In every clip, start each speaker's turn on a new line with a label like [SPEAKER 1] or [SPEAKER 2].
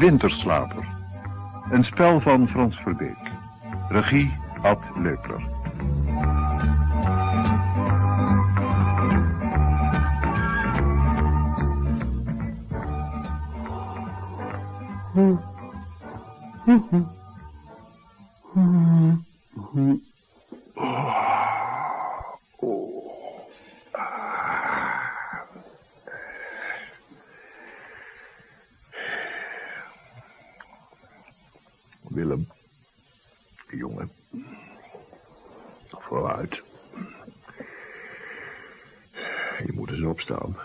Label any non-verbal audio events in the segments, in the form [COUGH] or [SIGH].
[SPEAKER 1] Winterslaper. Een spel van Frans Verbeek. Regie Ad Leupler.
[SPEAKER 2] Willem, jongen, vooruit. Je moet eens opstaan.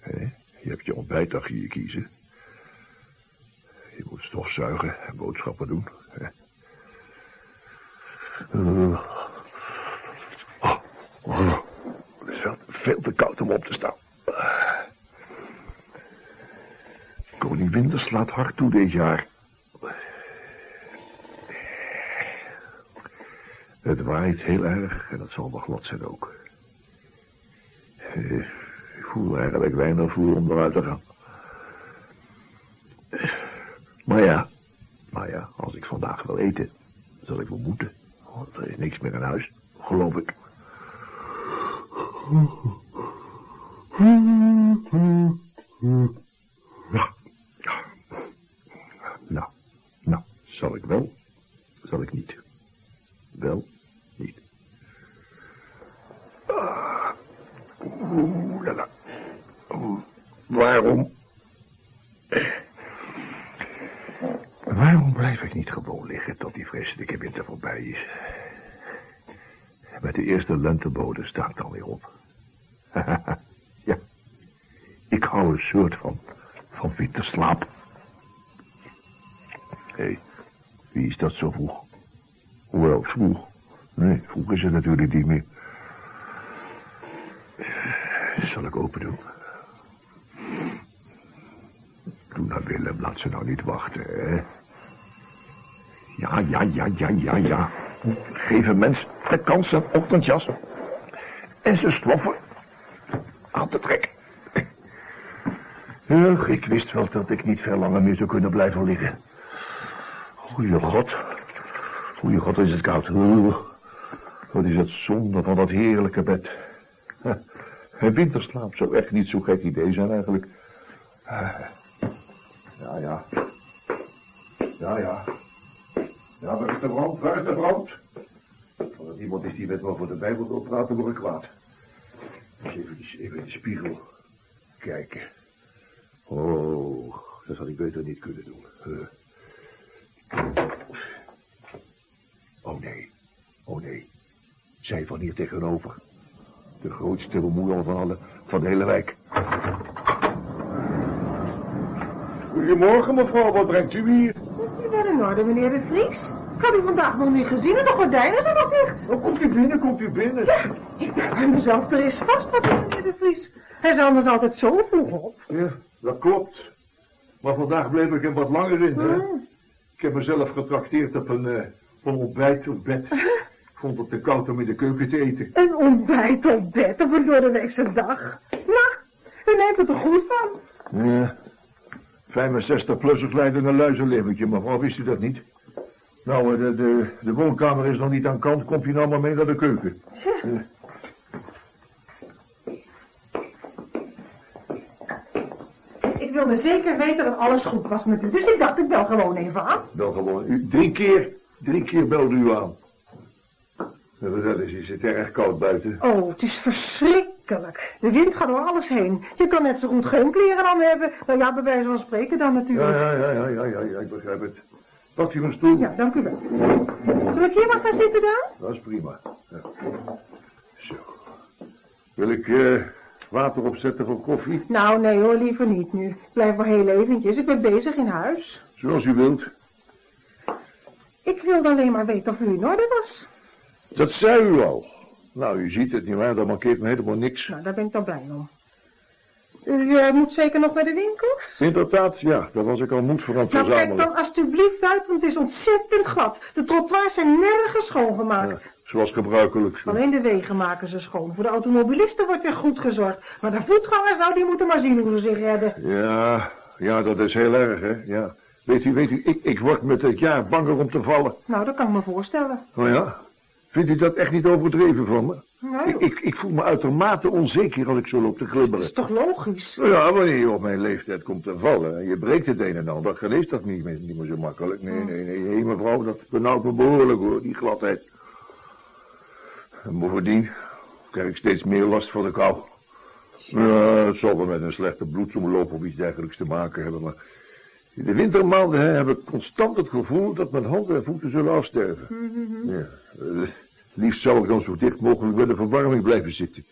[SPEAKER 2] Hè? Je hebt je ontbijt achter je kiezen. Je moet stofzuigen en boodschappen doen. Hè? Eh. Oh, oh, het is wel veel te koud om op te staan. Koning Winter slaat hard toe dit jaar. Het waait heel erg en het zal wel glad zijn ook. Eh, Ik voel eigenlijk weinig voel om eruit te gaan. Eh, Maar ja, maar ja, als ik vandaag wil eten, zal ik wel moeten. Want er is niks meer in huis, geloof ik. Ja, ja. Nou, nou, zal ik wel, zal ik niet. Wel, niet. Ah, Oeh, la, la. Oeh, Waarom? Waarom blijf ik niet gewoon liggen tot die vreselijke winter voorbij is? Met de eerste lentebode sta ik dan weer op. [LAUGHS] ja, ik hou een soort van, van winterslaap. Hé, wie is dat zo vroeg? Hoewel, vroeg. Nee, vroeg is het natuurlijk niet meer. Zal ik open doen? Doe nou, Willem, laat ze nou niet wachten, hè? Ja, ja, ja, ja, ja, ja. Geef een mens de kans een ochtendjas. En zijn stoffen aan te trekken. Ugh, ik wist wel dat ik niet veel langer meer zou kunnen blijven liggen. Goeie god. Goeie god, is het koud. Wat is het zonde van dat heerlijke bed. Een winterslaap zou echt niet zo'n gek idee zijn eigenlijk. Ah, Ja, ja. Ja, ja. Ja, waar is de brand? Waar is de brand? Als er iemand is die met me over de Bijbel wil praten, word ik kwaad. Dus even, even in de spiegel kijken. Oh, dat had ik beter niet kunnen doen. Eh. Oh nee, oh nee. Zij van hier tegenover. De grootste bemoeial van alle, van de hele wijk. Goedemorgen, mevrouw. Wat brengt u hier?
[SPEAKER 3] U bent in orde, meneer de Vries. Ik had u vandaag nog niet gezien en de gordijnen zijn nog dicht.
[SPEAKER 2] Oh, komt u binnen, komt u binnen.
[SPEAKER 3] Ja, ik dacht bij mezelf, er is vast wat meneer de Vries. Hij is anders altijd zo vroeg op.
[SPEAKER 2] Ja, dat klopt. Maar vandaag bleef ik er wat langer in. Hè? Ik heb mezelf getrakteerd op een, op een ontbijt op bed. [LAUGHS] Ik vond het te koud om in de keuken te eten.
[SPEAKER 3] Een ontbijt op bed op een doordeweekse dag. Nou, u neemt het er goed van.
[SPEAKER 2] Ja, 65-plussers leiden een luizenleventje, mevrouw, wist u dat niet? Nou, eh, de, de, de woonkamer is nog niet aan kant, komt u nou maar mee naar de keuken. Eh,
[SPEAKER 3] Ik wilde zeker weten dat alles goed was met u, dus ik dacht ik bel gewoon even aan.
[SPEAKER 2] Bel gewoon, u, drie keer, drie keer belde u aan. Ja, eens, is het erg koud buiten?
[SPEAKER 3] Oh, het is verschrikkelijk. De wind gaat door alles heen. Je kan net zo goed geen kleren aan hebben. Nou ja, bij wijze van spreken dan natuurlijk.
[SPEAKER 2] ja, ja, ja, ja, ja, ja, ik begrijp het. Pakt u een stoel?
[SPEAKER 3] Ja, dank u wel. Zal ik hier maar gaan zitten dan?
[SPEAKER 2] Dat is prima. Ja. Zo. Wil ik eh, water opzetten voor koffie?
[SPEAKER 3] Nou, nee hoor, liever niet nu. Blijf maar heel eventjes, ik ben bezig in huis.
[SPEAKER 2] Zoals u wilt.
[SPEAKER 3] Ik wilde alleen maar weten of u in orde was.
[SPEAKER 2] Dat zei u al. Nou, u ziet het niet waar, dat mankeert me helemaal niks.
[SPEAKER 3] Nou, daar ben ik dan blij om. U eh, moet zeker nog bij de winkels?
[SPEAKER 2] Inderdaad, ja, daar was ik al moed voor aan het
[SPEAKER 3] Nou, kijk
[SPEAKER 2] verzamelen.
[SPEAKER 3] dan alstublieft uit, want het is ontzettend glad. De trottoirs zijn nergens schoongemaakt.
[SPEAKER 2] Ja, zoals gebruikelijk.
[SPEAKER 3] Alleen de wegen maken ze schoon. Voor de automobilisten wordt weer goed gezorgd. Maar de voetgangers, nou, die moeten maar zien hoe ze zich redden.
[SPEAKER 2] Ja, ja, dat is heel erg, hè. Ja. Weet u, weet u, ik, ik word met het jaar banger om te vallen.
[SPEAKER 3] Nou, dat kan ik me voorstellen.
[SPEAKER 2] Oh ja? Vindt u dat echt niet overdreven van me?
[SPEAKER 3] Nee,
[SPEAKER 2] Ik, ik, ik voel me uitermate onzeker als ik zo loop te
[SPEAKER 3] dat
[SPEAKER 2] glibberen.
[SPEAKER 3] is toch logisch?
[SPEAKER 2] Nou ja, wanneer je op mijn leeftijd komt te vallen en je breekt het een en ander, dan is dat niet meer, niet meer zo makkelijk. Nee, nee, nee, nee, mevrouw, dat benauwt me behoorlijk hoor, die gladheid. En bovendien krijg ik steeds meer last van de kou. Ja, het zal wel met een slechte bloedsomloop of iets dergelijks te maken hebben, maar in de wintermaanden hè, heb ik constant het gevoel dat mijn handen en voeten zullen afsterven. Ja, eh, liefst zou ik dan zo dicht mogelijk bij de verwarming blijven zitten.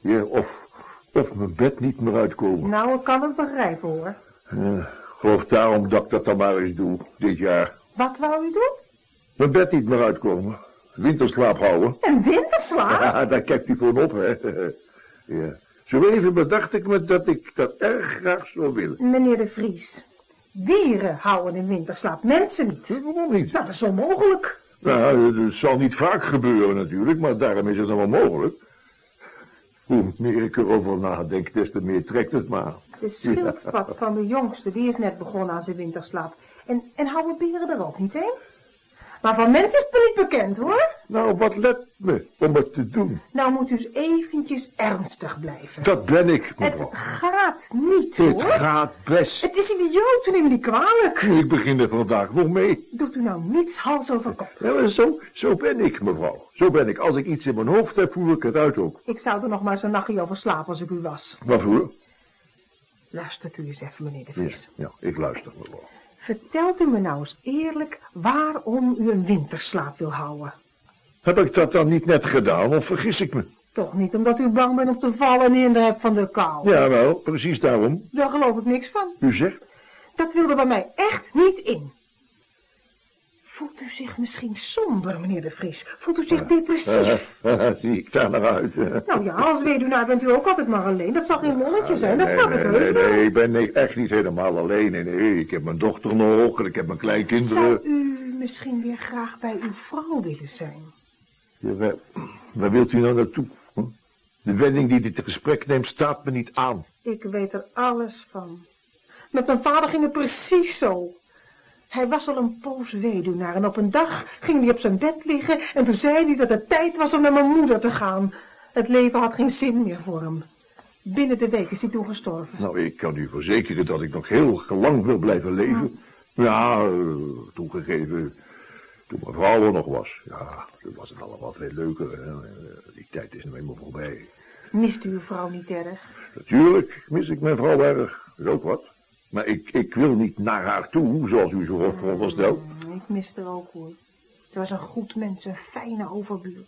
[SPEAKER 2] Ja, of, of mijn bed niet meer uitkomen.
[SPEAKER 3] Nou, ik kan het begrijpen hoor.
[SPEAKER 2] Ja, ik geloof daarom dat ik dat dan maar eens doe, dit jaar.
[SPEAKER 3] Wat wou u doen?
[SPEAKER 2] Mijn bed niet meer uitkomen. Winterslaap houden.
[SPEAKER 3] Een winterslaap?
[SPEAKER 2] Ja, daar kijkt u voor op, hè. Ja. Zo even bedacht ik me dat ik dat erg graag zou willen.
[SPEAKER 3] Meneer de Vries, dieren houden in winterslaap, mensen niet.
[SPEAKER 2] Waarom niet?
[SPEAKER 3] Nou, dat is onmogelijk.
[SPEAKER 2] Nou, het zal niet vaak gebeuren natuurlijk, maar daarom is het nog wel mogelijk. Hoe meer ik erover nadenk, des te meer trekt het maar.
[SPEAKER 3] De schildpad van de jongste, die is net begonnen aan zijn winterslaap. En, en houden beren er ook niet heen? Maar van mensen is het niet bekend, hoor.
[SPEAKER 2] Nou, wat let me om het te doen?
[SPEAKER 3] Nou moet u eens eventjes ernstig blijven.
[SPEAKER 2] Dat ben ik,
[SPEAKER 3] Het
[SPEAKER 2] mevrouw.
[SPEAKER 3] gaat niet,
[SPEAKER 2] Het
[SPEAKER 3] hoor.
[SPEAKER 2] gaat best.
[SPEAKER 3] Het is idioot, neem me niet kwalijk.
[SPEAKER 2] Ik begin er vandaag nog mee.
[SPEAKER 3] Doet u nou niets hals over kop.
[SPEAKER 2] Ja, zo, zo ben ik, mevrouw. Zo ben ik. Als ik iets in mijn hoofd heb, voer ik het uit ook.
[SPEAKER 3] Ik zou er nog maar een nachtje over slapen als ik u was.
[SPEAKER 2] Waarvoor?
[SPEAKER 3] Luistert u eens even, meneer de
[SPEAKER 2] Ja,
[SPEAKER 3] Vries.
[SPEAKER 2] ja, ik luister, mevrouw.
[SPEAKER 3] Vertelt u me nou eens eerlijk waarom u een winterslaap wil houden.
[SPEAKER 2] Heb ik dat dan niet net gedaan, of vergis ik me?
[SPEAKER 3] Toch niet omdat u bang bent om te vallen en hinder hebt van de kou.
[SPEAKER 2] Jawel, precies daarom.
[SPEAKER 3] Daar geloof ik niks van.
[SPEAKER 2] U zegt?
[SPEAKER 3] Dat wilde bij mij echt niet in. Voelt u zich misschien somber, meneer de Vries? Voelt u zich depressief? [LAUGHS]
[SPEAKER 2] Zie ik daar naar uit.
[SPEAKER 3] Nou ja, als weduwnaar bent u ook altijd maar alleen. Dat zal geen lolletje zijn, dat
[SPEAKER 2] nee,
[SPEAKER 3] snap ik
[SPEAKER 2] nee, nee,
[SPEAKER 3] heus wel.
[SPEAKER 2] nee, ik ben nee, echt niet helemaal alleen. Nee, nee, ik heb mijn dochter nog en ik heb mijn kleinkinderen.
[SPEAKER 3] Zou u misschien weer graag bij uw vrouw willen zijn?
[SPEAKER 2] Ja, waar, waar wilt u nou naartoe? hm? De wending die dit gesprek neemt staat me niet aan.
[SPEAKER 3] Ik weet er alles van. Met mijn vader ging het precies zo. Hij was al een poos weduwnaar en op een dag ging hij op zijn bed liggen en toen zei hij dat het tijd was om naar mijn moeder te gaan. Het leven had geen zin meer voor hem. Binnen de week is hij toen gestorven.
[SPEAKER 2] Nou, ik kan u verzekeren dat ik nog heel lang wil blijven leven. Ja, eh, toegegeven, toen mijn vrouw er nog was. Ja, toen was het allemaal veel leuker. hè. Eh, Die tijd is nu eenmaal voorbij.
[SPEAKER 3] Mist u uw vrouw niet erg?
[SPEAKER 2] Natuurlijk mis ik mijn vrouw erg. Dat is ook wat. Maar ik, ik wil niet naar haar toe, zoals u zo veronderstelt.
[SPEAKER 3] Mm, Ik mis haar ook hoor. Ze was een goed mens, een fijne overbuur.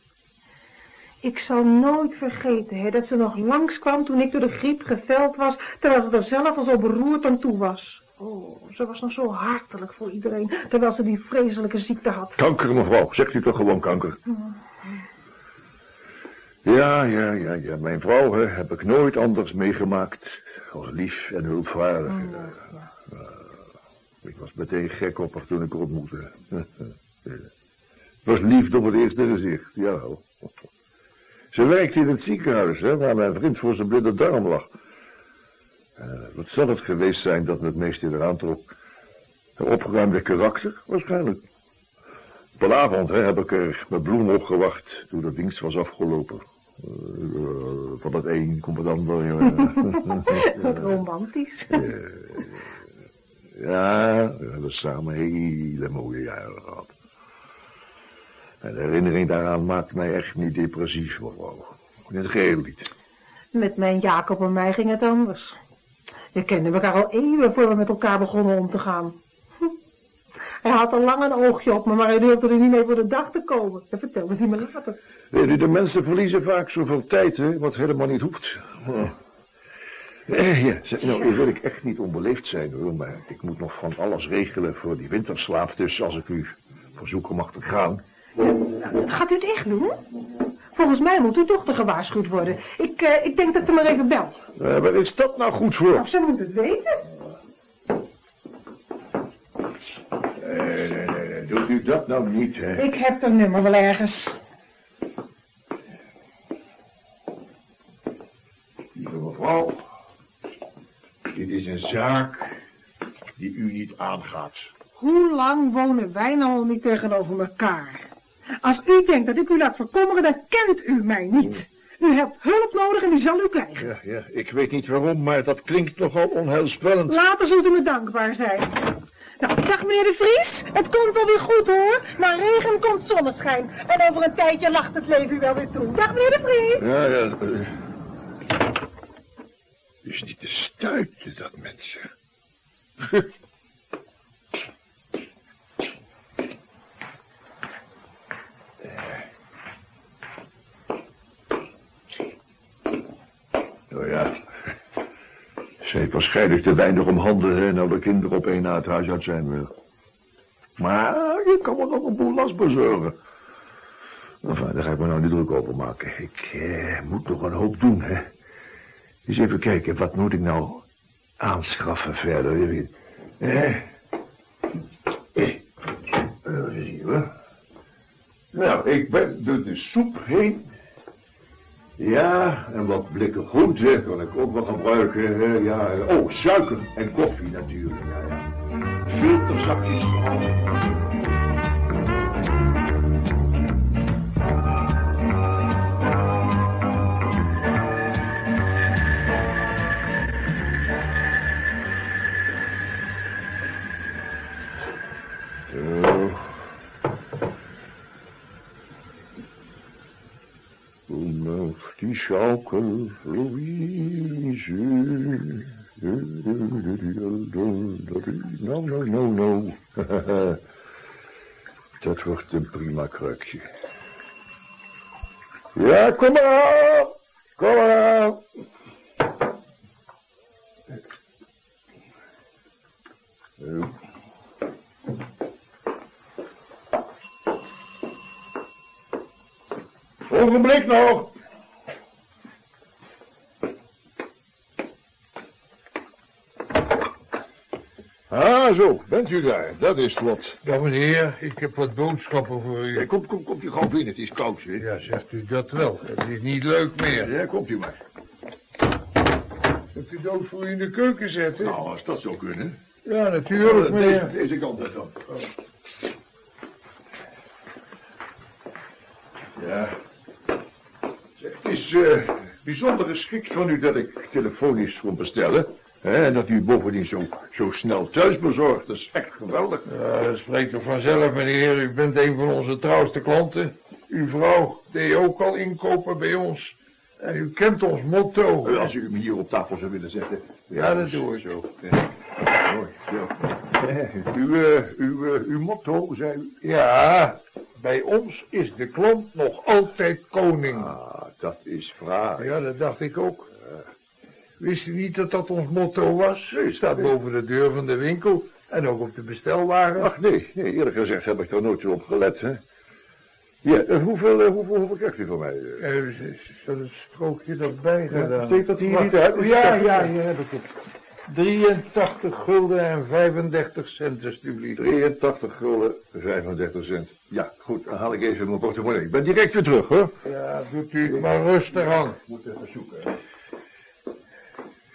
[SPEAKER 3] Ik zal nooit vergeten hè, dat ze nog langskwam toen ik door de griep geveld was, terwijl ze er zelf al zo beroerd aan toe was. Oh, ze was nog zo hartelijk voor iedereen, terwijl ze die vreselijke ziekte had.
[SPEAKER 2] Kanker, mevrouw. Zegt u toch gewoon kanker? Ja, ja, ja, ja. Mijn vrouw hè, heb ik nooit anders meegemaakt als lief en hulpvaardig. Eh, ik was meteen gek op haar toen ik haar ontmoette. [LAUGHS] Het was liefde op het eerste gezicht, jawel. [LAUGHS] Ze werkte in het ziekenhuis, hè, waar mijn vriend voor zijn blinde darm lag. Eh, wat zal het geweest zijn dat me het meest in haar aantrok? Een opgeruimde karakter, waarschijnlijk. Op een avond hè, heb ik er met bloem opgewacht toen de dienst was afgelopen. Eh, eh, van het een komt het ander. [LAUGHS]
[SPEAKER 3] Wat romantisch.
[SPEAKER 2] ja, we hebben samen hele mooie jaren gehad. En de herinnering daaraan maakt mij echt niet depressief, mevrouw. In het geheel niet.
[SPEAKER 3] Met mijn Jacob en mij ging het anders. We kenden elkaar al eeuwen voor we met elkaar begonnen om te gaan. Hij had al lang een oogje op me, maar hij durfde er niet mee voor de dag te komen. Dat vertelde hij me later.
[SPEAKER 2] Weet u, de mensen verliezen vaak zoveel tijd, hè, wat helemaal niet hoeft. Oh. Eh, ja, nou, nu wil ik echt niet onbeleefd zijn, hoor, maar ik moet nog van alles regelen voor die winterslaap, dus als ik u verzoeken mag te gaan.
[SPEAKER 3] Gaat u het echt doen? Volgens mij moet uw dochter gewaarschuwd worden. Ik, eh, ik denk dat ik er maar even bel.
[SPEAKER 2] Eh, waar is dat nou goed voor?
[SPEAKER 3] Nou, ze moet het weten.
[SPEAKER 2] Nee, nee, doet u dat nou niet, hè?
[SPEAKER 3] Ik heb haar nummer wel ergens.
[SPEAKER 2] Lieve mevrouw, dit is een zaak die u niet aangaat.
[SPEAKER 3] Hoe lang wonen wij nou al niet tegenover elkaar? Als u denkt dat ik u laat verkommeren, dan kent u mij niet. U hebt hulp nodig en die zal u krijgen.
[SPEAKER 2] Ja, ja, ik weet niet waarom, maar dat klinkt nogal onheilspellend.
[SPEAKER 3] Later zult u me dankbaar zijn. Nou, dag meneer de Vries. Het komt wel weer goed hoor. Na regen komt zonneschijn. En over een tijdje lacht het leven u wel weer toe. Dag meneer de Vries.
[SPEAKER 2] Ja, ja. eh. is niet te stuiten, dat mensen. Nou [LAUGHS] ja, ze heeft waarschijnlijk te weinig om handen, nou de kinderen op één na het huis uit zijn. Maar je kan me nog een boel last bezorgen. Enfin, daar ga ik me nou niet druk over maken. Ik eh, moet nog een hoop doen, hè. Eens even kijken, wat moet ik nou aanschaffen verder? Je Eh, eh, hoor. Nou, ik ben door de soep heen. Ja, en wat blikken groenten kan ik ook wel gebruiken. Ja, oh, suiker en koffie natuurlijk. Ja, ja. Filterzakjes. Krukje. Ja, kom maar. Kom maar. Zo. Ogenblik nog. Ah, zo, bent u daar? Dat is vlot.
[SPEAKER 4] Ja, meneer, ik heb wat boodschappen voor u.
[SPEAKER 2] Ja, kom, kom, komt u gewoon binnen, het is koud, hè?
[SPEAKER 4] Ja, zegt u dat wel. Het is niet leuk meer.
[SPEAKER 2] Ja, komt u maar.
[SPEAKER 4] Hebt u dood voor u in de keuken zetten?
[SPEAKER 2] Nou, als dat zou kunnen.
[SPEAKER 4] Ja, natuurlijk, meneer.
[SPEAKER 2] deze kant uit dan. Ja. Het is eh, bijzonder geschikt van u dat ik telefonisch kon bestellen. En dat u bovendien zo, zo snel thuis bezorgt. Dat is echt geweldig.
[SPEAKER 4] Ja, dat spreekt toch vanzelf, meneer. U bent een van onze trouwste klanten. Uw vrouw deed ook al inkopen bij ons. En u kent ons motto.
[SPEAKER 2] Eh, Als u hem hier op tafel zou willen zetten.
[SPEAKER 4] Ja, dat doe ik.
[SPEAKER 2] Zo. Ja. Mooi, zo. Uw, eh, uw, eh, uw motto, zei u?
[SPEAKER 4] Ja, bij ons is de klant nog altijd koning.
[SPEAKER 2] Ah, dat is vraag.
[SPEAKER 4] Ja, dat dacht ik ook. Wist u niet dat dat ons motto was? Het staat boven de deur van de winkel en ook op de bestelwagen.
[SPEAKER 2] Ach nee, nee, eerlijk gezegd heb ik er nooit zo op gelet. Hè. Ja, eh, hoeveel, eh, hoeveel, hoeveel krijgt u van mij? eh?
[SPEAKER 4] Er is is er een strookje erbij gedaan.
[SPEAKER 2] steekt dat hier
[SPEAKER 4] Wacht.
[SPEAKER 2] niet uit?
[SPEAKER 4] Ja, ja, hier heb ik het. 83 gulden en 35 cent, alstublieft.
[SPEAKER 2] 83 gulden, 35 cent. Ja, goed, dan haal ik even mijn portemonnee. Ik ben direct weer terug, hoor.
[SPEAKER 4] Ja, doet u maar rustig aan.
[SPEAKER 2] Ik moet even zoeken.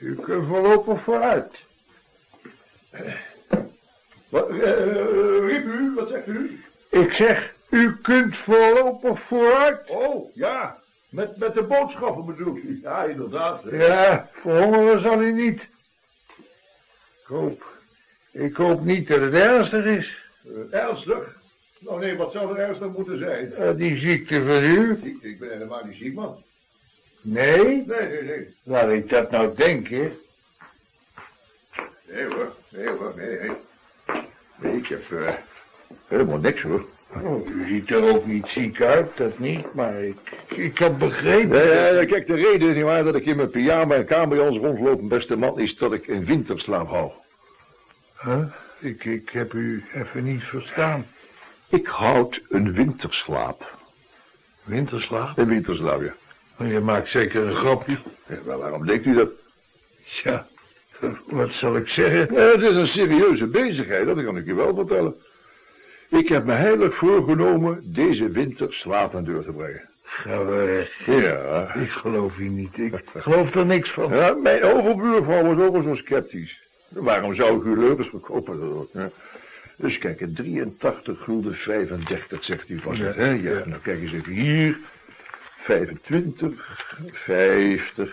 [SPEAKER 4] U kunt voorlopig vooruit.
[SPEAKER 2] Wat, eh, eh, riep u, wat zegt u?
[SPEAKER 4] Ik zeg, u kunt voorlopig vooruit.
[SPEAKER 2] Oh, ja, met, met de boodschappen bedoel u? Ja, inderdaad. hè.
[SPEAKER 4] Ja, verhongeren zal u niet. Ik hoop, ik hoop niet dat het ernstig is.
[SPEAKER 2] Eh, ernstig? Nou nee, wat zou er ernstig moeten zijn?
[SPEAKER 4] Eh, die ziekte van u?
[SPEAKER 2] Ik, ik ben helemaal niet ziek, man.
[SPEAKER 4] Nee?
[SPEAKER 2] Nee, nee, nee.
[SPEAKER 4] Laat ik dat nou denken.
[SPEAKER 2] Nee hoor, nee hoor, nee, nee. Nee, ik heb eh, helemaal niks hoor.
[SPEAKER 4] Oh, u ziet er ook niet ziek uit, dat niet, maar ik, ik had begrepen.
[SPEAKER 2] Nee, kijk, de reden niet waar dat ik in mijn pyjama en kamerjans rondloop, beste man, is dat ik een winterslaap hou.
[SPEAKER 4] Huh? Ik, ik heb u even niet verstaan.
[SPEAKER 2] Ik houd een winterslaap.
[SPEAKER 4] Winterslaap?
[SPEAKER 2] Een winterslaap, ja.
[SPEAKER 4] Oh, Je maakt zeker een grapje.
[SPEAKER 2] ja wel, waarom denkt u dat?
[SPEAKER 4] Ja, wat zal ik zeggen?
[SPEAKER 2] Ja, het is een serieuze bezigheid, dat kan ik je wel vertellen. Ik heb me heilig voorgenomen deze winter slaap aan deur te brengen.
[SPEAKER 4] Ga weg.
[SPEAKER 2] Ja.
[SPEAKER 4] Ik geloof u niet. Ik geloof er niks van.
[SPEAKER 2] ja mijn overbuurvrouw was ook al zo sceptisch. Waarom zou ik u leugens verkopen? hè? Dus kijk, een 83 gulden 35, zegt u vast. hè? Ja, nou kijk eens even hier. 25, 50,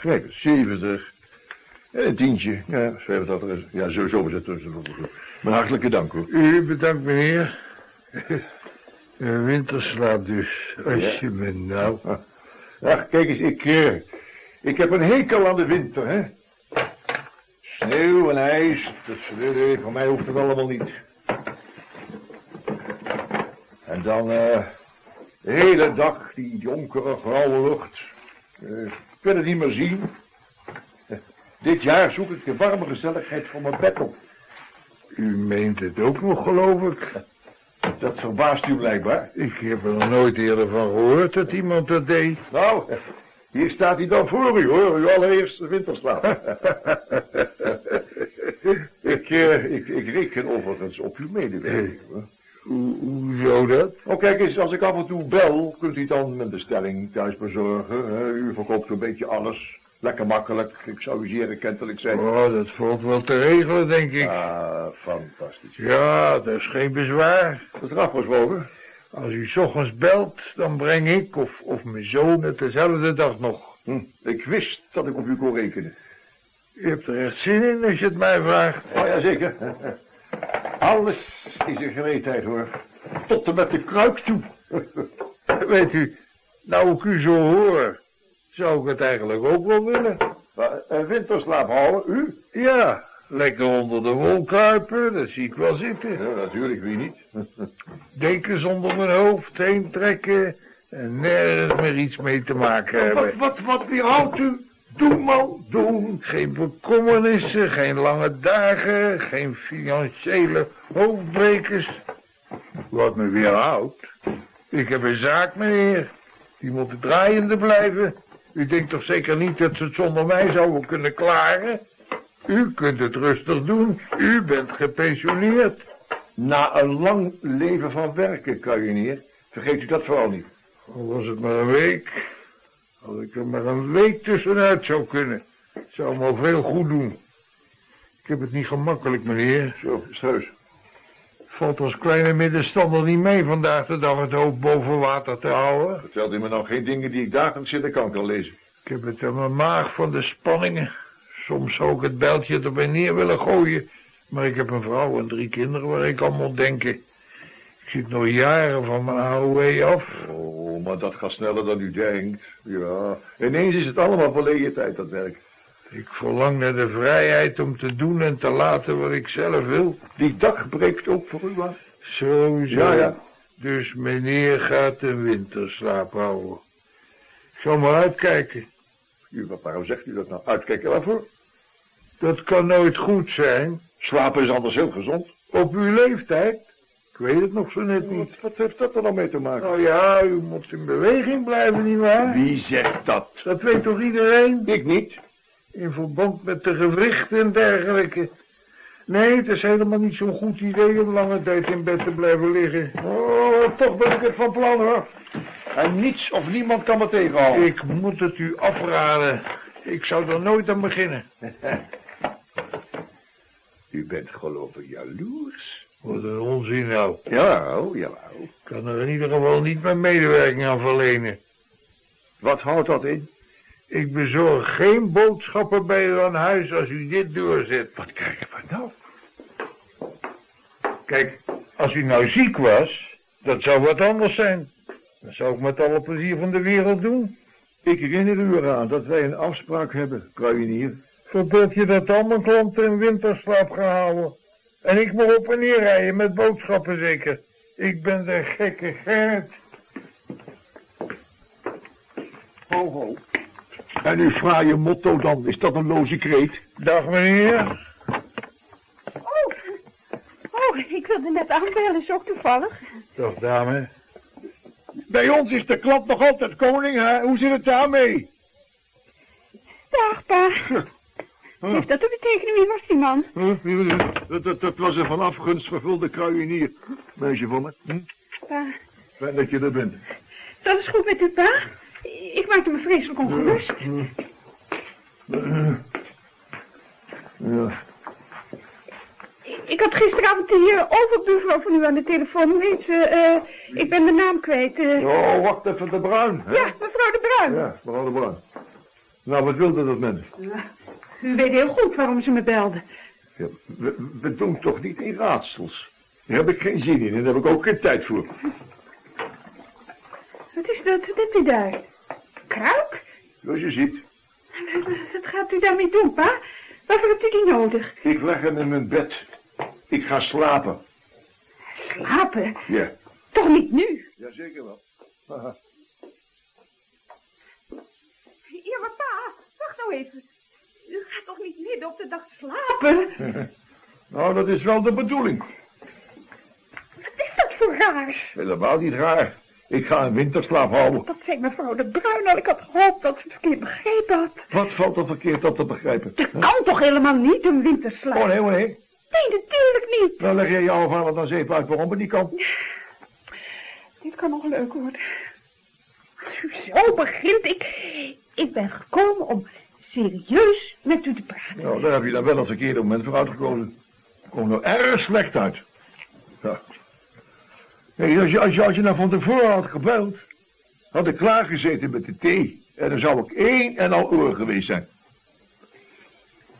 [SPEAKER 2] 75. En een tientje. Ja, 85. is- Ja, is het tussen. Maar hartelijke dank hoor.
[SPEAKER 4] U bedankt, meneer. Een winterslaap dus, als
[SPEAKER 2] Ja.
[SPEAKER 4] je me nou... [LAUGHS]
[SPEAKER 2] Ach, kijk eens, ik, eh, ik heb een hekel aan de winter, hè. Sneeuw en ijs, dat, nee, voor mij hoeft het allemaal niet. En dan eh, de hele dag die donkere grauwe lucht. Eh, ik kan het niet meer zien. Eh, Dit jaar zoek ik de warme gezelligheid van mijn bed op.
[SPEAKER 4] U meent het ook nog, geloof ik.
[SPEAKER 2] Dat verbaast u blijkbaar.
[SPEAKER 4] Ik heb er nog nooit eerder van gehoord dat iemand dat deed.
[SPEAKER 2] Nou, hier staat hij dan voor u, hoor. Uw allereerste winterslaap. [LAUGHS] ik, eh, ik, ik reken overigens op uw medewerking. hoor.
[SPEAKER 4] Hoe, hoezo dat?
[SPEAKER 2] Oh, kijk eens, als ik af en toe bel, kunt u dan mijn bestelling thuis bezorgen. hè? U verkoopt zo'n beetje alles. Lekker makkelijk. Ik zou u zeer erkentelijk zijn.
[SPEAKER 4] Oh, dat valt wel te regelen, denk ik.
[SPEAKER 2] Ah, fantastisch.
[SPEAKER 4] Ja, dat is geen bezwaar.
[SPEAKER 2] Dat is afgesproken.
[SPEAKER 4] Als u 's ochtends belt, dan breng ik of, of mijn zoon het dezelfde dag nog.
[SPEAKER 2] Hm, ik wist dat ik op u kon rekenen.
[SPEAKER 4] U hebt er echt zin in als je het mij vraagt.
[SPEAKER 2] Oh ja, zeker. Alles is een gereedheid, hoor. Tot en met de kruik toe. [LAUGHS]
[SPEAKER 4] Weet u, nou ik u zo hoor, zou ik het eigenlijk ook wel willen.
[SPEAKER 2] Een winterslaap houden, u?
[SPEAKER 4] Ja, lekker onder de wol kruipen, dat zie ik wel zitten.
[SPEAKER 2] Ja, natuurlijk, wie niet? [LAUGHS]
[SPEAKER 4] Dekens onder mijn hoofd heen trekken en nergens meer iets mee te maken hebben.
[SPEAKER 2] Wat, wat, wat weerhoudt u? Doe, man, doen.
[SPEAKER 4] Geen bekommernissen, geen lange dagen, geen financiële hoofdbrekers. Wat me weer houdt. Ik heb een zaak, meneer. Die moet draaiende blijven. U denkt toch zeker niet dat ze het zonder mij zouden kunnen klaren? U kunt het rustig doen. U bent gepensioneerd.
[SPEAKER 2] Na een lang leven van werken, kruienier, vergeet u dat vooral niet.
[SPEAKER 4] Al was het maar een week. Als ik er maar een week tussenuit zou kunnen. Zou me al veel goed doen. Ik heb het niet gemakkelijk, meneer.
[SPEAKER 2] Zo, heus.
[SPEAKER 4] Valt als kleine middenstander niet mee vandaag de dag het hoofd boven water te houden.
[SPEAKER 2] Vertelt u me nou geen dingen die ik dagelijks in de krant kan lezen.
[SPEAKER 4] Ik heb het aan mijn maag van de spanningen. Soms zou ik het bijltje erbij neer willen gooien. Maar ik heb een vrouw en drie kinderen waar ik aan moet denken. Ik zit nog jaren van mijn AOW af.
[SPEAKER 2] Oh, maar dat gaat sneller dan u denkt. Ja, ineens is het allemaal verleden tijd, dat werk.
[SPEAKER 4] Ik verlang naar de vrijheid om te doen en te laten wat ik zelf wil.
[SPEAKER 2] Die dag breekt ook voor u aan.
[SPEAKER 4] Zo, zo.
[SPEAKER 2] Ja, ja.
[SPEAKER 4] Dus meneer gaat een winterslaap houden. Ik zal maar uitkijken.
[SPEAKER 2] U, wat- waarom zegt u dat nou? Uitkijken waarvoor?
[SPEAKER 4] Dat kan nooit goed zijn.
[SPEAKER 2] Slapen is anders heel gezond.
[SPEAKER 4] Op uw leeftijd. Ik weet het nog zo net niet.
[SPEAKER 2] Wat, wat heeft dat er dan mee te maken?
[SPEAKER 4] Nou ja, u moet in beweging blijven, nietwaar?
[SPEAKER 2] Wie zegt dat?
[SPEAKER 4] Dat weet toch iedereen?
[SPEAKER 2] Ik niet.
[SPEAKER 4] In verband met de gewrichten en dergelijke. Nee, het is helemaal niet zo'n goed idee om lange tijd in bed te blijven liggen.
[SPEAKER 2] Oh, toch ben ik het van plan hoor. En niets of niemand kan me tegenhouden.
[SPEAKER 4] Ik moet het u afraden. Ik zou er nooit aan beginnen. [LAUGHS]
[SPEAKER 2] U bent geloof ik jaloers.
[SPEAKER 4] Wat een onzin nou.
[SPEAKER 2] Ja, ja. oh.
[SPEAKER 4] Ik kan er in ieder geval niet mijn medewerking aan verlenen.
[SPEAKER 2] Wat houdt dat in?
[SPEAKER 4] Ik bezorg geen boodschappen bij u aan huis als u dit doorzet.
[SPEAKER 2] Wat krijgen we nou?
[SPEAKER 4] Kijk, als u nou ziek was, dat zou wat anders zijn. Dat zou ik met alle plezier van de wereld doen.
[SPEAKER 2] Ik herinner u eraan dat wij een afspraak hebben, kruienier.
[SPEAKER 4] Verbeeld je dat al mijn klanten in winterslaap gehouden. En ik moet op en neer rijden met boodschappen zeker. Ik ben de gekke Gert.
[SPEAKER 2] Ho, ho. En uw fraaie motto dan, is dat een loze kreet?
[SPEAKER 4] Dag meneer.
[SPEAKER 5] Oh, oh, ik wilde net aanbellen, is ook toevallig.
[SPEAKER 4] Dag dame.
[SPEAKER 2] Bij ons is de klant nog altijd koning, hè? Hoe zit het daarmee?
[SPEAKER 5] Dag, pa. [LAUGHS] Heeft dat ook betekenen? Wie was die man?
[SPEAKER 2] Dat, dat, dat was een van afgunst vervulde kruienier. Meisje van me. Hm?
[SPEAKER 5] Pa,
[SPEAKER 2] Fijn dat je er bent.
[SPEAKER 5] is alles goed met u, pa? Ik maakte me vreselijk ongerust.
[SPEAKER 2] Ja.
[SPEAKER 5] ik had gisteravond uh, overbuurvrouw van u aan de telefoon. Hoe heet ze? Eh, ik ben de naam kwijt. eh.
[SPEAKER 2] Oh, wacht even, de Bruin. hè?
[SPEAKER 5] ja, mevrouw de Bruin.
[SPEAKER 2] Ja, mevrouw de Bruin. Nou, wat wilde dat mens?
[SPEAKER 5] U weet heel goed waarom ze me belde.
[SPEAKER 2] Ja, we, we doen toch niet in raadsels? Daar heb ik geen zin in en daar heb ik ook geen tijd voor.
[SPEAKER 5] Wat is dat? Wat heb je daar? Kruik?
[SPEAKER 2] Zoals je ziet,
[SPEAKER 5] Wat gaat u daarmee doen, pa? Waarvoor hebt u die nodig?
[SPEAKER 2] ik leg hem in mijn bed. Ik ga slapen.
[SPEAKER 5] Slapen?
[SPEAKER 2] Ja.
[SPEAKER 5] Toch niet nu?
[SPEAKER 2] Jazeker wel. Haha.
[SPEAKER 5] Ja, maar pa, wacht nou even. U gaat toch niet midden op de dag slapen? [LAUGHS]
[SPEAKER 2] Nou, dat is wel de bedoeling.
[SPEAKER 5] Wat is dat voor raars?
[SPEAKER 2] Helemaal niet raar. Ik ga een winterslaap houden.
[SPEAKER 5] Dat zei mevrouw de Bruin al. Ik had gehoopt dat ze het verkeerd begrepen had.
[SPEAKER 2] Wat valt er verkeerd op te begrijpen?
[SPEAKER 5] Dat kan toch helemaal niet, een winterslaap?
[SPEAKER 2] Oh nee, oh nee.
[SPEAKER 5] Nee, natuurlijk niet.
[SPEAKER 2] Dan leg jij jouw vader dan eens even uit waarom het niet kan.
[SPEAKER 5] Dit kan nog leuk worden. Als u zo begint, ik, ik ben gekomen om serieus met u te praten.
[SPEAKER 2] Nou, daar heb je dan wel een verkeerde moment voor uitgekozen. Komt er erg slecht uit. Ja. Als, je, als, je, als je nou van tevoren had gebeld, had ik klaargezeten met de thee. En dan zou ik één en al oor geweest zijn.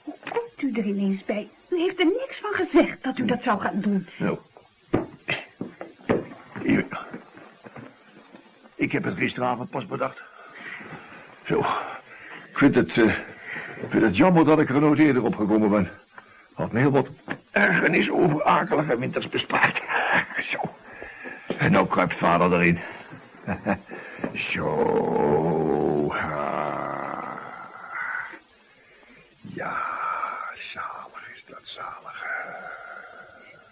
[SPEAKER 5] Hoe komt u er ineens bij? U heeft er niks van gezegd dat u dat zou gaan doen.
[SPEAKER 2] Nou. Ik heb het gisteravond pas bedacht. Zo. Ik vind het, eh, ik vind het jammer dat ik er nooit eerder op gekomen ben. Had me heel wat ergernis over akelige winters bespaard. [LAUGHS] Zo. En nou kruipt vader erin. [LAUGHS] Zo. Ja, zalig is dat zalig.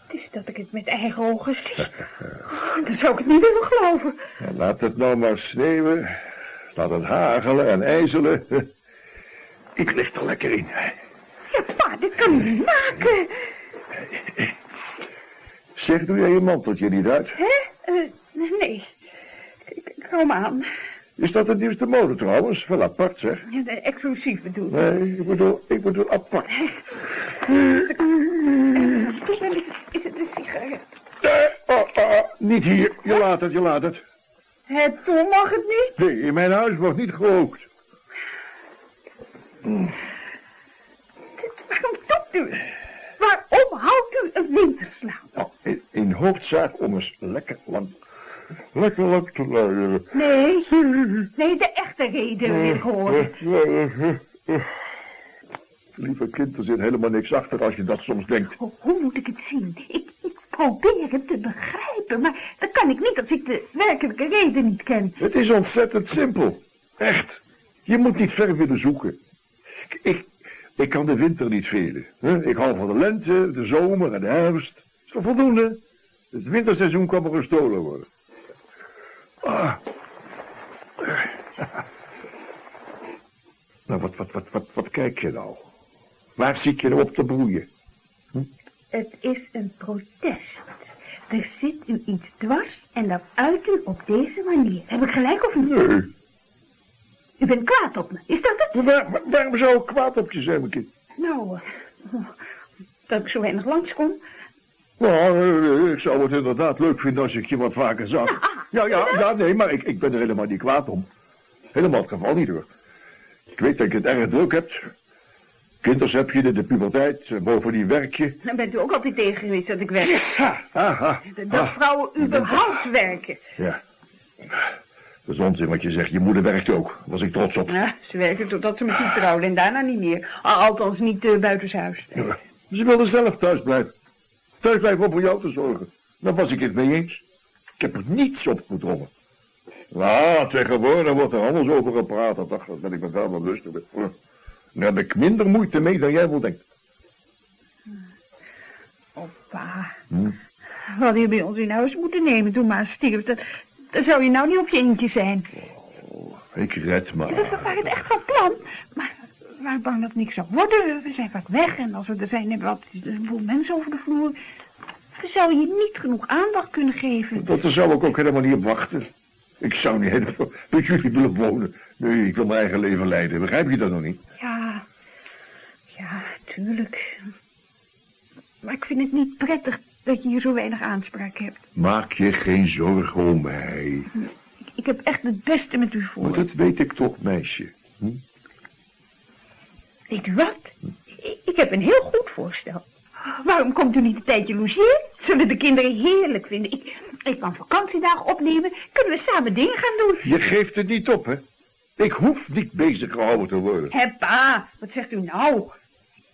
[SPEAKER 5] Het is dat ik het met eigen ogen zie. [LAUGHS] Dan zou ik het niet willen geloven.
[SPEAKER 2] Laat het nou maar sneeuwen. Laat het hagelen en ijzelen. Ik lig er lekker in.
[SPEAKER 5] Ja, pa, dit kan niet maken.
[SPEAKER 2] Zeg, doe jij je manteltje niet uit?
[SPEAKER 5] Hè? Eh, nee. Me aan.
[SPEAKER 2] Is dat de nieuwste mode trouwens? Wel apart zeg.
[SPEAKER 5] Exclusief bedoel ik.
[SPEAKER 2] Nee, ik bedoel, ik bedoel apart.
[SPEAKER 5] Is het- Is het een sigaret?
[SPEAKER 2] Nee, oh, oh, oh, niet hier. Je laat het, je laat het.
[SPEAKER 5] Hè, toen mag het niet.
[SPEAKER 2] Nee, in mijn huis wordt niet gerookt.
[SPEAKER 5] Waarom doet u? Waarom houdt u een winterslaap?
[SPEAKER 2] Nou, in, in hoofdzaak om eens lekker lang, lekker lang te luieren.
[SPEAKER 5] Nee, nee, de echte reden wil ik horen.
[SPEAKER 2] Lieve kind, er zit helemaal niks achter als je dat soms denkt.
[SPEAKER 5] Hoe, hoe moet ik het zien? Ik, ik probeer het te begrijpen, maar dat kan ik niet als ik de werkelijke reden niet ken.
[SPEAKER 2] Het is ontzettend simpel. Echt. Je moet niet ver willen zoeken. Ik, ik, kan de winter niet velen. hè. Ik hou van de lente, de zomer en de herfst. is toch voldoende? Het winterseizoen kan maar gestolen worden. Ah. [LAUGHS] Nou, wat, wat, wat, wat, wat kijk je nou? Waar zit je nou op te broeien?
[SPEAKER 5] Het is een protest. Er zit u iets dwars en dat uit u op deze manier. Heb ik gelijk of niet?
[SPEAKER 2] Nee.
[SPEAKER 5] U bent kwaad op me, is dat het?
[SPEAKER 2] Waar- waarom zou ik kwaad op je zijn, mijn kind?
[SPEAKER 5] Nou, eh, dat ik zo weinig langskom.
[SPEAKER 2] Nou, eh, ik zou het inderdaad leuk vinden als ik je wat vaker zag. Ja, ja, ja, nee, maar ik, ik ben er helemaal niet kwaad om. Helemaal het geval niet hoor. Ik weet dat je het erg druk hebt. Kinders heb je, de, de puberteit, eh, bovendien werk je.
[SPEAKER 5] Dan bent u ook altijd tegen geweest dat ik werk.
[SPEAKER 2] Ha, ha.
[SPEAKER 5] Dat
[SPEAKER 2] ha.
[SPEAKER 5] vrouwen überhaupt werken.
[SPEAKER 2] Ja. Dat is onzin wat je zegt. Je moeder werkt ook. Daar was ik trots op.
[SPEAKER 5] Ja, ze werken totdat ze met u trouwden en daarna niet meer. Al- Althans niet uh, buitenshuis.
[SPEAKER 2] Ja. Ze wilde zelf thuis blijven. Thuis blijven om voor jou te zorgen. Daar was ik het mee eens. Ik heb er niets op gedrongen. Nou, tegenwoordig wordt er anders over gepraat. Dat dacht, dat ben ik me wel bewust van. Daar heb ik minder moeite mee dan jij wel denkt.
[SPEAKER 5] Opa. We hadden je bij ons in huis moeten nemen toen ma stierf. Dan, dan zou je nou niet op je eentje zijn.
[SPEAKER 2] Ik red me.
[SPEAKER 5] Dat we waren het echt van plan. Maar we waren bang dat het niks zou worden. We zijn vaak weg en als we er zijn hebben we altijd een boel mensen over de vloer. We zouden je niet genoeg aandacht kunnen geven.
[SPEAKER 2] Dat zou ik ook helemaal niet op wachten. Ik zou niet helemaal bij jullie willen wonen. Nee, ik wil mijn eigen leven leiden. Begrijp je dat nog niet?
[SPEAKER 5] Ja, ja, tuurlijk. Maar ik vind het niet prettig dat je hier zo weinig aanspraak hebt.
[SPEAKER 2] Maak je geen zorgen om mij.
[SPEAKER 5] Ik, ik heb echt het beste met u
[SPEAKER 2] Maar
[SPEAKER 5] voor.
[SPEAKER 2] dat weet ik toch, meisje.
[SPEAKER 5] Weet u wat? Ik, ik heb een heel goed voorstel. Waarom komt u niet een tijdje logeren? Zullen de kinderen heerlijk vinden. Ik, ik kan vakantiedagen opnemen. Kunnen we samen dingen gaan doen?
[SPEAKER 2] Je geeft het niet op, hè? Ik hoef niet bezig gehouden te worden.
[SPEAKER 5] Hé pa, wat zegt u nou?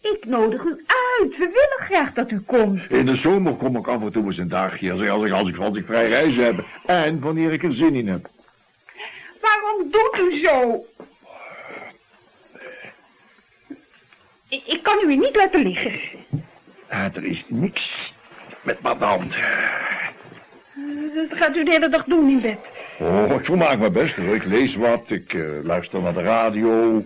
[SPEAKER 5] Ik nodig u uit. We willen graag dat u komt.
[SPEAKER 2] In de zomer kom ik af en toe eens een dagje, als ik, als ik, als ik, als ik vrij reizen heb. En wanneer ik er zin in heb.
[SPEAKER 5] Waarom doet u zo? Ik, ik kan u hier niet laten liggen.
[SPEAKER 2] Ah, er is niks met mijn hand.
[SPEAKER 5] Dat gaat u de hele dag doen in bed.
[SPEAKER 2] Oh, ik vermaak me best. Ik lees wat, ik eh, luister naar de radio.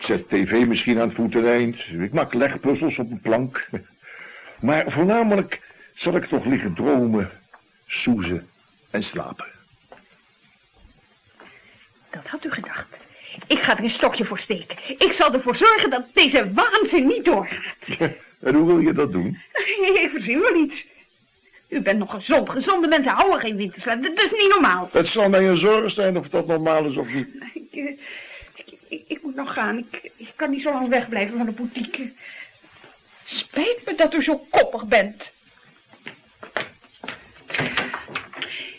[SPEAKER 2] Ik zet tv misschien aan het voeteneind. Ik maak legpuzzels op een plank. [LAUGHS] Maar voornamelijk zal ik toch liggen dromen, soezen en slapen.
[SPEAKER 5] Dat had u gedacht. Ik ga er een stokje voor steken. Ik zal ervoor zorgen dat deze waanzin niet doorgaat.
[SPEAKER 2] En hoe wil je dat doen? [LAUGHS]
[SPEAKER 5] Ik verzin wel iets. U bent nog gezond. Gezonde mensen houden geen winterslaap. Dat is niet normaal.
[SPEAKER 2] Het zal mij een zorg zijn of dat normaal is of niet.
[SPEAKER 5] Ik, eh, ik, ik, moet nog gaan. Ik, ik kan niet zo lang wegblijven van de boutique. Spijt me dat u zo koppig bent.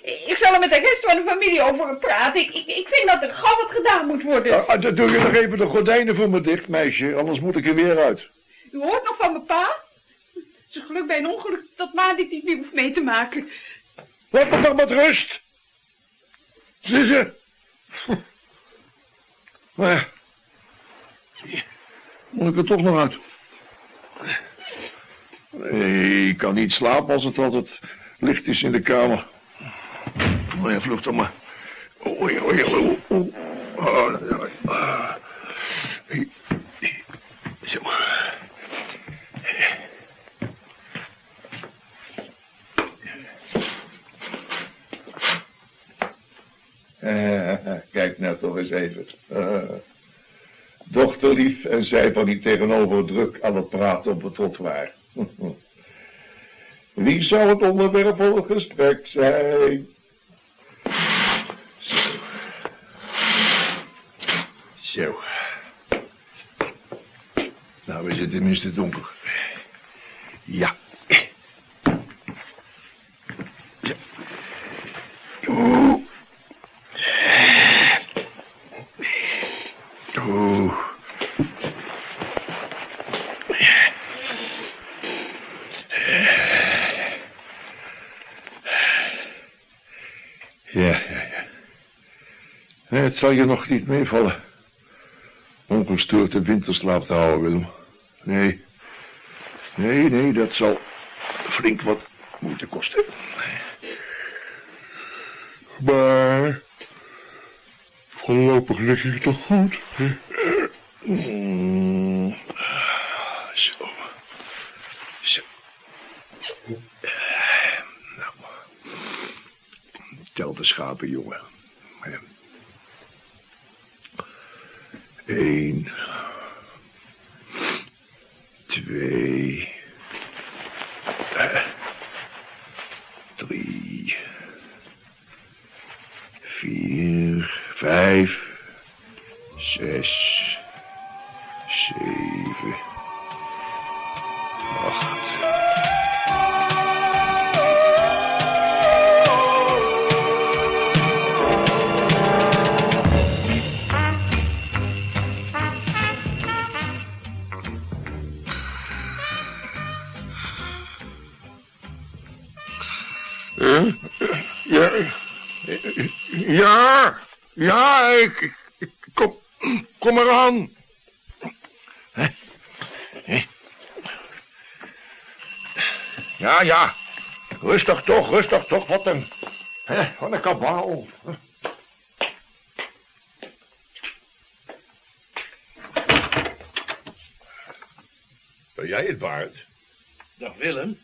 [SPEAKER 5] Ik zal er met de rest van de familie over praten. Ik, ik, ik vind dat er gauw wat gedaan moet worden.
[SPEAKER 2] Ah, dan doe je nog even de gordijnen voor me dicht, meisje. Anders moet ik er weer uit.
[SPEAKER 5] U hoort nog van mijn pa? Het is geluk bij een ongeluk dat ma dit niet meer hoeft mee te maken.
[SPEAKER 2] Laat me toch met rust. Zie? Maar moet ik er toch nog uit? Nee, ik kan niet slapen als het altijd licht is in de kamer. Oh ja, vlucht dan maar. Oh ja, oh ja, oh, Zo. Eh, kijk nou toch eens even. Eh, dochterlief en zij van die tegenover druk aan het praten op het trottoir. [LAUGHS] Wie zou het onderwerp van het gesprek zijn? Zo. Zo. Nou is het tenminste donker. Ja. Zo. Oeh. Oeh. Ja, ja, ja. Nee, Het zal je nog niet meevallen. Ongestoord de winterslaap te houden, Willem. Nee. Nee, nee, dat zal flink wat moeite kosten. Maar... Voorlopig lig ik toch goed, hè? Mm. Zo. Zo. Nou. Tel de schapen, jongen. Ja, ja, ik, ik- kom, kom eraan. Hè? Hè? Ja, ja, rustig toch, rustig toch, wat een, hè, wat een kabaal. Ben jij het, Bart?
[SPEAKER 6] Dag Willem.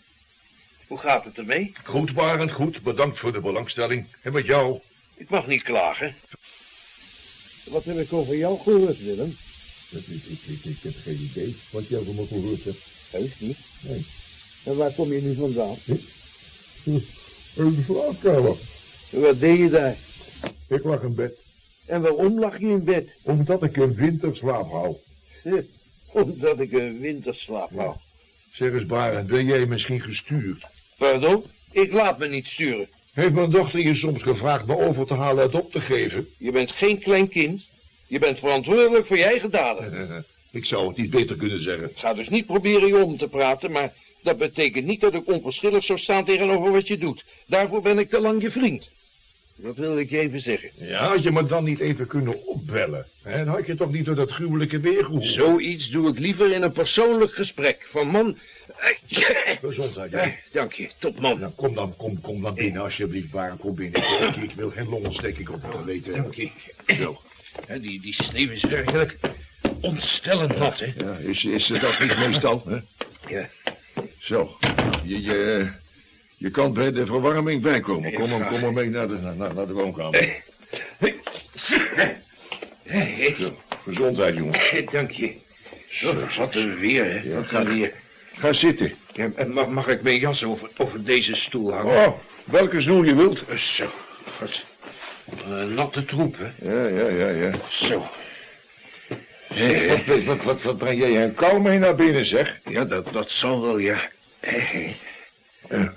[SPEAKER 6] Hoe gaat het ermee?
[SPEAKER 2] Goed, Barend, goed. Bedankt voor de belangstelling. En met jou?
[SPEAKER 6] Ik mag niet klagen.
[SPEAKER 7] Wat heb ik over jou gehoord, Willem?
[SPEAKER 2] Ik, ik, ik, ik heb geen idee wat jij over me gehoord hebt.
[SPEAKER 7] Heus niet.
[SPEAKER 2] Nee.
[SPEAKER 7] En waar kom je nu vandaan? [LAUGHS]
[SPEAKER 2] In de slaapkamer.
[SPEAKER 7] En wat deed je daar?
[SPEAKER 2] Ik lag in bed.
[SPEAKER 7] En waarom lag je in bed?
[SPEAKER 2] Omdat ik een winterslaap hou. [LAUGHS]
[SPEAKER 7] Omdat ik een winterslaap hou.
[SPEAKER 2] Zeg eens, Barend, ben jij misschien gestuurd?
[SPEAKER 6] Pardon? Ik laat me niet sturen.
[SPEAKER 2] Heeft mijn dochter je soms gevraagd me over te halen het op te geven?
[SPEAKER 6] Je bent geen klein kind. Je bent verantwoordelijk voor je eigen daden. [LAUGHS]
[SPEAKER 2] ik zou het niet beter kunnen zeggen.
[SPEAKER 6] Ik ga dus niet proberen je om te praten, maar dat betekent niet dat ik onverschillig zou staan tegenover wat je doet. Daarvoor ben ik te lang je vriend. Dat wil ik je even zeggen.
[SPEAKER 2] Ja, had je me dan niet even kunnen opbellen? Hè? Dan had je toch niet door dat gruwelijke weer gehoord?
[SPEAKER 6] Zoiets doe ik liever in een persoonlijk gesprek. Van man...
[SPEAKER 2] Gezondheid,
[SPEAKER 6] Eh,
[SPEAKER 2] ja.
[SPEAKER 6] Dank je, tot man.
[SPEAKER 2] Nou, kom dan, kom, kom dan binnen alsjeblieft, Barend, kom binnen. Ik, ik wil geen longontsteking op te weten.
[SPEAKER 6] Dank je.
[SPEAKER 2] Zo.
[SPEAKER 6] Hè, Die, die sneeuw is werkelijk ontstellend nat, hè?
[SPEAKER 2] Ja, is, is dat niet meestal, hè?
[SPEAKER 6] Ja.
[SPEAKER 2] Zo, je, je, je kan bij de verwarming bijkomen. Kom, maar-
[SPEAKER 6] graag.
[SPEAKER 2] kom maar mee naar de, naar, naar de woonkamer. Zo, gezondheid, jongen.
[SPEAKER 6] dank je. Oh, wat een weer, hè? Wat gaan hier...
[SPEAKER 2] Ga zitten.
[SPEAKER 6] Ja, en mag, mag ik mijn jas over, over deze stoel hangen?
[SPEAKER 2] Oh, welke stoel je wilt.
[SPEAKER 6] Eh, Zo. Wat een natte troep, hè?
[SPEAKER 2] Ja, ja, ja, ja.
[SPEAKER 6] Zo.
[SPEAKER 2] Zeg, wat, wat, wat, wat breng jij een kou mee naar binnen, zeg?
[SPEAKER 6] Ja, dat, dat zal wel, ja.
[SPEAKER 2] Eh.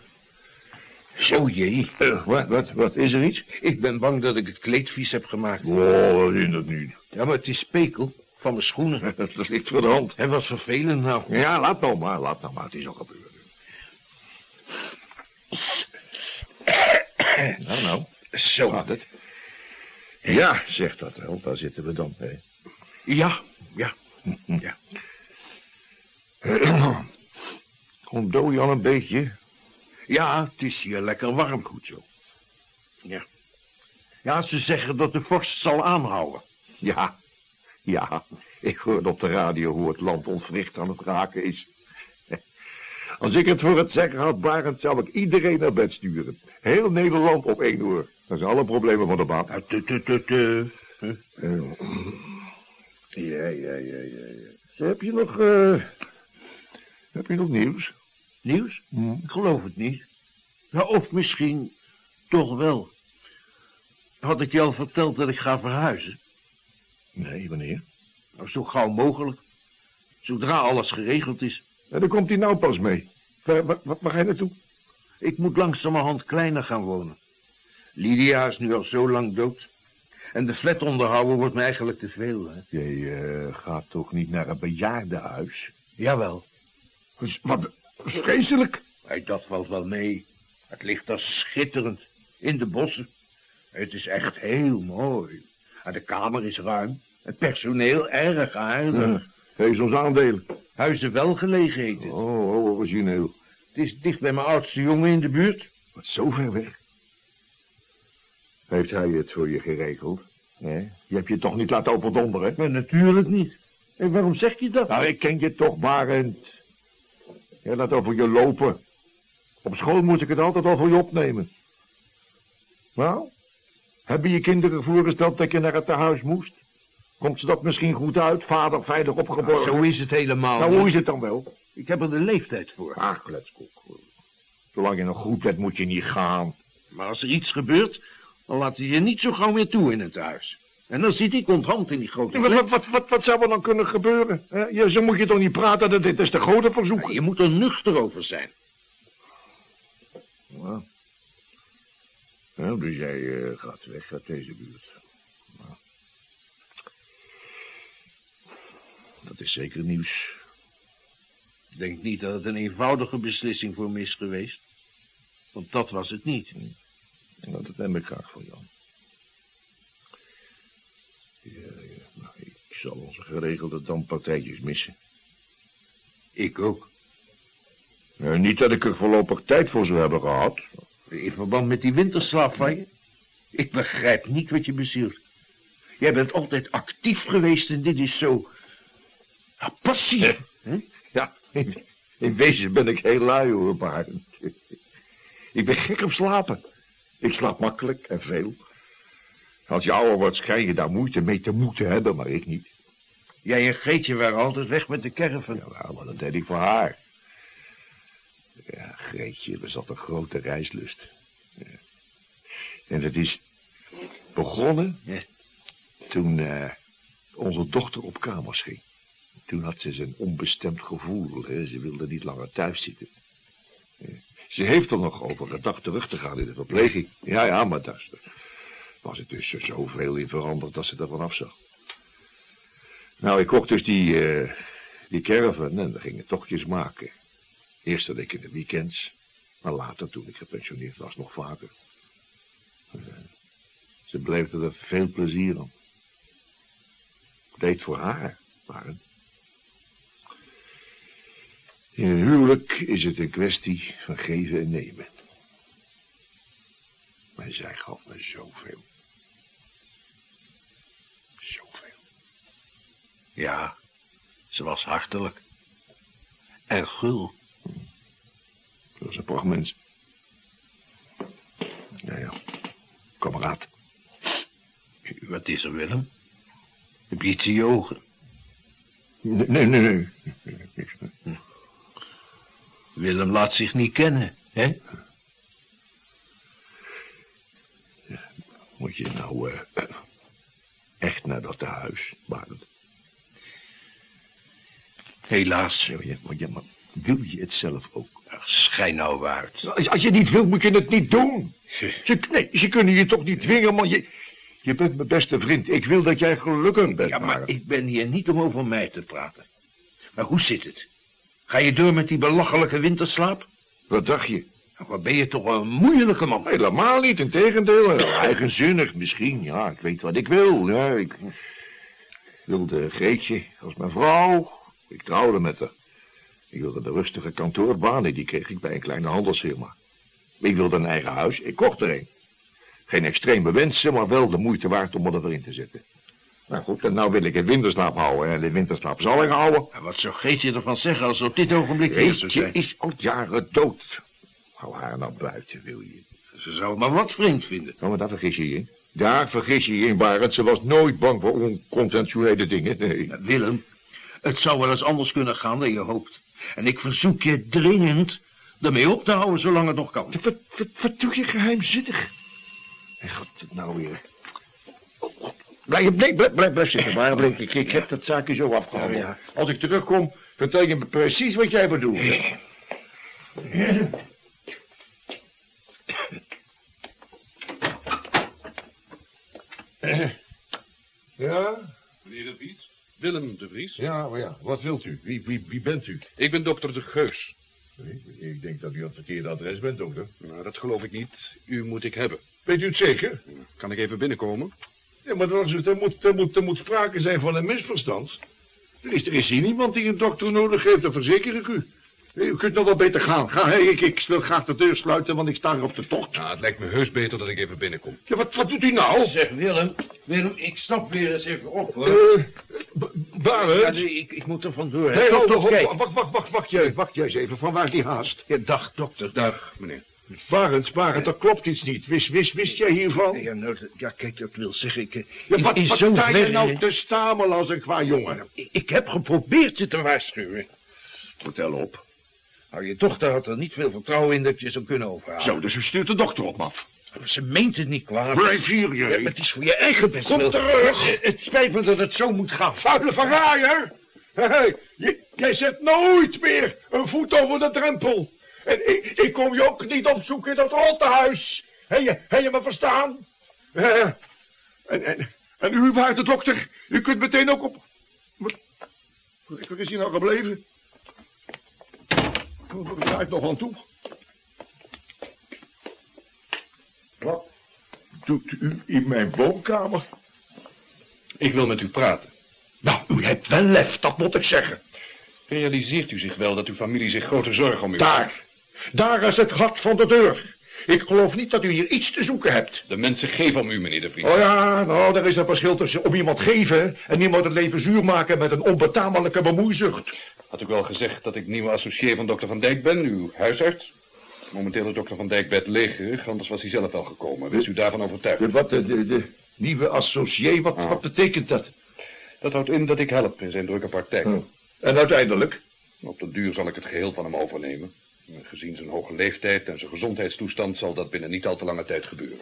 [SPEAKER 6] Zo, jee.
[SPEAKER 2] Eh, wat, wat, wat, is er iets?
[SPEAKER 6] Ik ben bang dat ik het kleed vies heb gemaakt.
[SPEAKER 2] Oh, dat is dat niet.
[SPEAKER 6] Ja, maar het is spekel van mijn schoenen. [LAUGHS]
[SPEAKER 2] Dat, ligt voor de hand.
[SPEAKER 6] En wat vervelend nou.
[SPEAKER 2] Ja, laat nou maar, laat nou maar. Het is al gebeurd. Nou, nou.
[SPEAKER 6] Zo.
[SPEAKER 2] Gaat het? Ja, zegt dat wel. Daar zitten we dan. Hè.
[SPEAKER 6] Ja, ja. [LAUGHS] ja. [CLEARS THROAT]
[SPEAKER 2] Ontdooi je al een beetje?
[SPEAKER 6] Ja, het is hier lekker warm. Goed zo. Ja. Ja, ze zeggen dat de vorst zal aanhouden.
[SPEAKER 2] Ja, [LAUGHS] ja. Ik hoorde op de radio hoe het land ontwricht aan het raken is. [LAUGHS] Als ik het voor het zeggen had, Barend, zou ik iedereen naar bed sturen. Heel Nederland op één oor. Dan zijn alle problemen van de baan.
[SPEAKER 6] Ja, tu, tu.
[SPEAKER 2] Ja, ja, ja, ja. ja. Heb je nog, eh, heb je nog nieuws?
[SPEAKER 6] Nieuws? Ik geloof het niet. Ja, of misschien toch wel. Had ik je al verteld dat ik ga verhuizen?
[SPEAKER 2] Nee, wanneer?
[SPEAKER 6] Nou, zo gauw mogelijk. Zodra alles geregeld is.
[SPEAKER 2] Ja, dan komt hij nou pas mee. Waar, waar, waar- ga je naartoe?
[SPEAKER 6] Ik moet langzamerhand kleiner gaan wonen. Lydia is nu al zo lang dood. En de flat onderhouden wordt me eigenlijk te veel. Hè?
[SPEAKER 2] Jij eh, gaat toch niet naar een bejaardenhuis?
[SPEAKER 6] Jawel.
[SPEAKER 2] Dus Wat vreselijk.
[SPEAKER 6] Hey, dat valt wel mee. Het ligt daar schitterend. In de bossen. Het is echt heel mooi. En de kamer is ruim. Het personeel erg aardig.
[SPEAKER 2] Heeft ons aandelen.
[SPEAKER 6] Huizen wel gelegen heet het.
[SPEAKER 2] Oh, oh, origineel.
[SPEAKER 6] Het is dicht bij mijn oudste jongen in de buurt.
[SPEAKER 2] Wat zo ver weg. Heeft hij het voor je geregeld? Nee. Je hebt je toch niet laten overdonderen?
[SPEAKER 6] Maar natuurlijk niet. En waarom zeg je dat?
[SPEAKER 2] Nou, ik ken je toch, Barend. Jij laat over je lopen. Op school moet ik het altijd over je opnemen. Nou, hebben je kinderen voorgesteld dat je naar het tehuis moest? Komt ze dat misschien goed uit, vader veilig opgeborgen?
[SPEAKER 6] Zo is het helemaal.
[SPEAKER 2] Nou, hoe is het dan wel?
[SPEAKER 6] Ik heb er de leeftijd voor.
[SPEAKER 2] Ach, kletskoek. Zolang je nog goed bent, moet je niet gaan.
[SPEAKER 6] Maar als er iets gebeurt, dan laat hij je niet zo gauw weer toe in het huis. En dan zit ik onthand in die grote
[SPEAKER 2] Wat, wat, wat, wat, wat zou er dan kunnen gebeuren? hè? Ja, zo moet je toch niet praten, dat dit is de grote verzoek.
[SPEAKER 6] Je moet er nuchter over zijn.
[SPEAKER 2] Ja. Nou, dus jij eh, gaat weg uit deze buurt. Nou. Dat is zeker nieuws.
[SPEAKER 6] Ik denk niet dat het een eenvoudige beslissing voor me is geweest. Want dat was het niet.
[SPEAKER 2] En dat neem ik graag Jan. Ja, ja, nou, ik zal onze geregelde damppartijtjes missen.
[SPEAKER 6] Ik ook.
[SPEAKER 2] Nou, niet dat ik er voorlopig tijd voor zou hebben gehad.
[SPEAKER 6] In verband met die winterslaap van je. Ik begrijp niet wat je bezielt. Jij bent altijd actief geweest en dit is zo... Passief. [LAUGHS]
[SPEAKER 2] Ja, in, in wezen ben ik heel lui hoor, Barend. Ik ben gek op slapen. Ik slaap makkelijk en veel. Als je ouder wordt, schijn je daar moeite mee te moeten hebben, maar ik niet.
[SPEAKER 6] Jij en Geetje waren altijd weg met de caravan.
[SPEAKER 2] Ja, maar dat deed ik voor haar. Greetje bezat een grote reislust. Ja. En het is begonnen
[SPEAKER 6] Ja.
[SPEAKER 2] toen eh, onze dochter op kamers ging. Toen had ze zijn onbestemd gevoel. Hè. Ze wilde niet langer thuis zitten. Ja. Ze heeft er nog over gedacht terug te gaan in de verpleging. Ja, ja, maar daar was het dus zoveel in veranderd dat ze er vanaf zag. Nou, ik kocht dus die, eh, die en we gingen tochtjes maken. Eerst had ik in de weekends, maar later, toen ik gepensioneerd was, nog vaker. Eh, Ze bleef er veel plezier. Ik deed voor haar, maar... In een huwelijk is het een kwestie van geven en nemen. Maar zij gaf me zoveel. Zoveel.
[SPEAKER 6] Ja, ze was hartelijk. En gul.
[SPEAKER 2] Dat was een prachtmens. Ja, ja. Kameraad.
[SPEAKER 6] Wat is er, Willem? Heb je iets in je ogen?
[SPEAKER 2] Nee, nee, nee. nee.
[SPEAKER 6] Willem laat zich niet kennen, hè?
[SPEAKER 2] Moet je nou eh, echt naar dat huis, Barend?
[SPEAKER 6] Helaas.
[SPEAKER 2] Ja, ja, ja, maar wil je het zelf ook?
[SPEAKER 6] Ach, schijn nou uit.
[SPEAKER 2] Als, als je niet wil, moet je het niet doen. Ze, nee, ze kunnen je toch niet dwingen, man. Je, je bent mijn beste vriend. Ik wil dat jij gelukkig bent,
[SPEAKER 6] Ja, maar ik ben hier niet om over mij te praten. Maar hoe zit het? Ga je door met die belachelijke winterslaap?
[SPEAKER 2] Wat dacht je?
[SPEAKER 6] Nou, Wat ben je toch een moeilijke man?
[SPEAKER 2] Helemaal niet, integendeel. Eigenzinnig misschien, ja. Ik weet wat ik wil. Ja, ik wilde Greetje als mijn vrouw. Ik trouwde met haar. Ik wilde de rustige kantoorbaan en die kreeg ik bij een kleine handelsfirma. Ik wilde een eigen huis. Ik kocht er een. Geen extreme wensen, maar wel de moeite waard om er erin te zetten. Nou goed, en nou wil ik het winterslaap houden. En de winterslaap zal ik houden.
[SPEAKER 6] En wat zou Geetje ervan zeggen als ze op dit ogenblik zou zijn?
[SPEAKER 2] is al jaren dood. Hou haar nou buiten, wil je.
[SPEAKER 6] Ze zou het maar wat vreemd vinden.
[SPEAKER 2] Oh, maar daar vergis je je in. Daar vergis je je in, Barend. Ze was nooit bang voor onconventionele dingen. Nee.
[SPEAKER 6] Ja, Willem, het zou wel eens anders kunnen gaan dan je hoopt. En ik verzoek je dringend ermee op te houden zolang het nog kan.
[SPEAKER 2] Wat, wat, wat doe je geheimzinnig? En god, het nou weer. Blijf, blijf, blijf, blijf, blijf zitten, Barend. Ik, ik, ik heb dat zaakje zo afgehandeld.
[SPEAKER 6] Ja,
[SPEAKER 2] Als ik terugkom, vertel je me precies wat jij bedoelt. Ja,
[SPEAKER 8] Meneer de? Willem de Vries?
[SPEAKER 2] ja, maar ja. Wat wilt u? Wie, wie, wie bent u?
[SPEAKER 8] Ik ben dokter de Geus.
[SPEAKER 2] Ik, ik denk dat u op het verkeerde adres bent, dokter.
[SPEAKER 8] Nou, dat geloof ik niet. U moet ik hebben.
[SPEAKER 2] Weet u het zeker?
[SPEAKER 8] Kan ik even binnenkomen?
[SPEAKER 2] Ja, maar dan, er, moet, er, moet, er moet sprake zijn van een misverstand. Er is, er is hier niemand die een dokter nodig heeft, dat verzeker ik u. U kunt nog wel beter gaan. Ga, hey, ik, ik wil graag de deur sluiten, want ik sta hier op de tocht.
[SPEAKER 8] Nou, het lijkt me heus beter dat ik even binnenkom.
[SPEAKER 2] Ja, wat, wat doet u nou?
[SPEAKER 6] Zeg Willem, Willem, ik stap weer eens even op hoor.
[SPEAKER 2] Eh?
[SPEAKER 6] Ja, ik, ik moet er vandoor.
[SPEAKER 2] Nee,
[SPEAKER 6] Toch,
[SPEAKER 2] ho,
[SPEAKER 6] toch,
[SPEAKER 2] wacht, wacht, wacht, wacht, jij, wacht jij eens even. Van waar is die haast?
[SPEAKER 6] Ja, dag dokter.
[SPEAKER 8] Dag, meneer.
[SPEAKER 2] Barend, Barend, er klopt iets niet. Wist, wist, wist jij hiervan?
[SPEAKER 6] Ja, nou, ja, kijk, dat wil zeggen, ik...
[SPEAKER 2] Ja, wat, wat sta je nou te stamelen als een qua jongen?
[SPEAKER 6] Ik, ik heb geprobeerd je te waarschuwen.
[SPEAKER 2] Vertel op.
[SPEAKER 6] Nou, je dochter had er niet veel vertrouwen in dat je zou kunnen overhalen.
[SPEAKER 2] Zo, dus u stuurt de dokter op me af.
[SPEAKER 6] Ze meent het niet kwaad.
[SPEAKER 2] Blijf hier,
[SPEAKER 6] Ja, maar het is voor je eigen best.
[SPEAKER 2] Kom terug.
[SPEAKER 6] Het spijt me dat het zo moet gaan.
[SPEAKER 2] Vuile verraaier! Hey, je- jij zet nooit meer een voet over de drempel. En ik, ik kom je ook niet opzoeken in dat rottehuis. Heb je, heb je me verstaan? En, en, en u, waarde dokter, u kunt meteen ook op... Waar is hij nou gebleven? Waar draait nog aan toe? Wat doet u in mijn woonkamer?
[SPEAKER 8] Ik wil met u praten.
[SPEAKER 2] Nou, u hebt wel lef, dat moet ik zeggen.
[SPEAKER 8] Realiseert u zich wel dat uw familie zich grote zorgen om u
[SPEAKER 2] Daar, daar is het gat van de deur. Ik geloof niet dat u hier iets te zoeken hebt.
[SPEAKER 8] De mensen geven om u, meneer de Vries.
[SPEAKER 2] Oh ja, nou, er is een verschil tussen om iemand geven en iemand het leven zuur maken met een onbetamelijke bemoeizucht.
[SPEAKER 8] Had ik wel gezegd dat ik nieuwe associé van dokter Van Dijk ben, uw huisarts? Momenteel is dokter Van Dijk bedlegerig, anders was hij zelf wel gekomen. Wees u daarvan overtuigd?
[SPEAKER 2] De, wat, de, de, de nieuwe associé, wat, wat betekent dat?
[SPEAKER 8] Dat houdt in dat ik help in zijn drukke praktijk.
[SPEAKER 2] En uiteindelijk?
[SPEAKER 8] Op de duur zal ik het geheel van hem overnemen. Gezien zijn hoge leeftijd en zijn gezondheidstoestand zal dat binnen niet al te lange tijd gebeuren.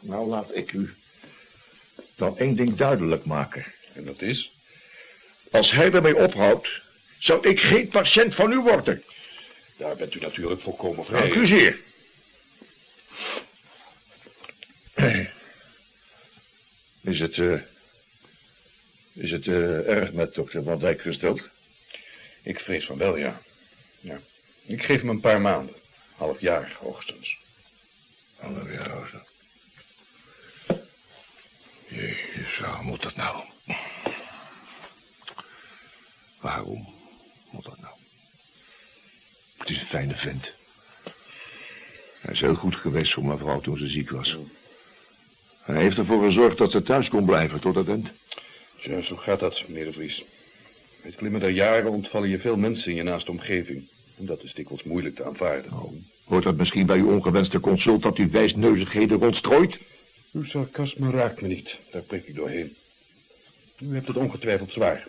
[SPEAKER 2] Nou, laat ik u dan één ding duidelijk maken.
[SPEAKER 8] En dat is?
[SPEAKER 2] Als hij ermee ophoudt, zou ik geen patiënt van u worden.
[SPEAKER 8] Daar bent u natuurlijk volkomen vrij.
[SPEAKER 2] Dank u zeer. Is het, eh, is het eh, erg met dokter Van Dijk gesteld?
[SPEAKER 8] Ik vrees van wel, ja. ja. Ik geef hem een paar maanden. Half jaar, hoogstens.
[SPEAKER 2] Half jaar hoogstens. Jezus, waarom moet dat nou? Waarom moet dat nou? Het is een fijne vent. Hij is heel goed geweest voor mijn vrouw toen ze ziek was. Hij heeft ervoor gezorgd dat ze thuis kon blijven tot het eind.
[SPEAKER 8] Ja, zo gaat dat, meneer de Vries. Met klimmen der jaren ontvallen je veel mensen in je naaste omgeving. En dat is dikwijls moeilijk te aanvaarden.
[SPEAKER 2] Hoort dat misschien bij uw ongewenste consult dat u wijsneuzigheden rondstrooit?
[SPEAKER 8] Uw sarcasme raakt me niet. Daar prik ik doorheen. U hebt het ongetwijfeld zwaar.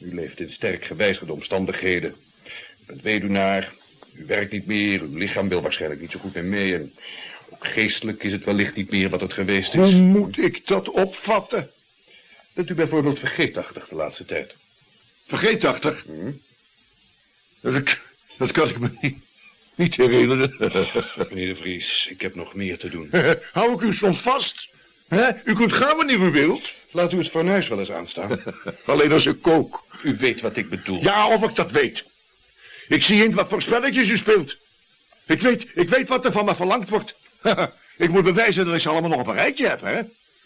[SPEAKER 8] U leeft in sterk gewijzigde omstandigheden. U bent weduwnaar. U werkt niet meer. Uw lichaam wil waarschijnlijk niet zo goed meer mee. En ook geestelijk is het wellicht niet meer wat het geweest is.
[SPEAKER 2] Hoe moet ik dat opvatten?
[SPEAKER 8] Bent u bijvoorbeeld vergeetachtig de laatste tijd?
[SPEAKER 2] Vergeetachtig?
[SPEAKER 8] Hm?
[SPEAKER 2] Dat, dat kan ik me niet, niet herinneren. [LAUGHS]
[SPEAKER 8] Meneer de Vries, ik heb nog meer te doen. [LAUGHS]
[SPEAKER 2] Hou ik u soms vast? U kunt gaan wanneer u wilt.
[SPEAKER 8] Laat u het fornuis wel eens aanstaan. [LAUGHS]
[SPEAKER 2] Alleen als ik kook.
[SPEAKER 8] U weet wat ik bedoel.
[SPEAKER 2] Ja, of ik dat weet. Ik zie in wat voor spelletjes u speelt. Ik weet, ik weet wat er van me verlangd wordt. [LAUGHS] ik moet bewijzen dat ik ze allemaal nog op een rijtje heb, hè?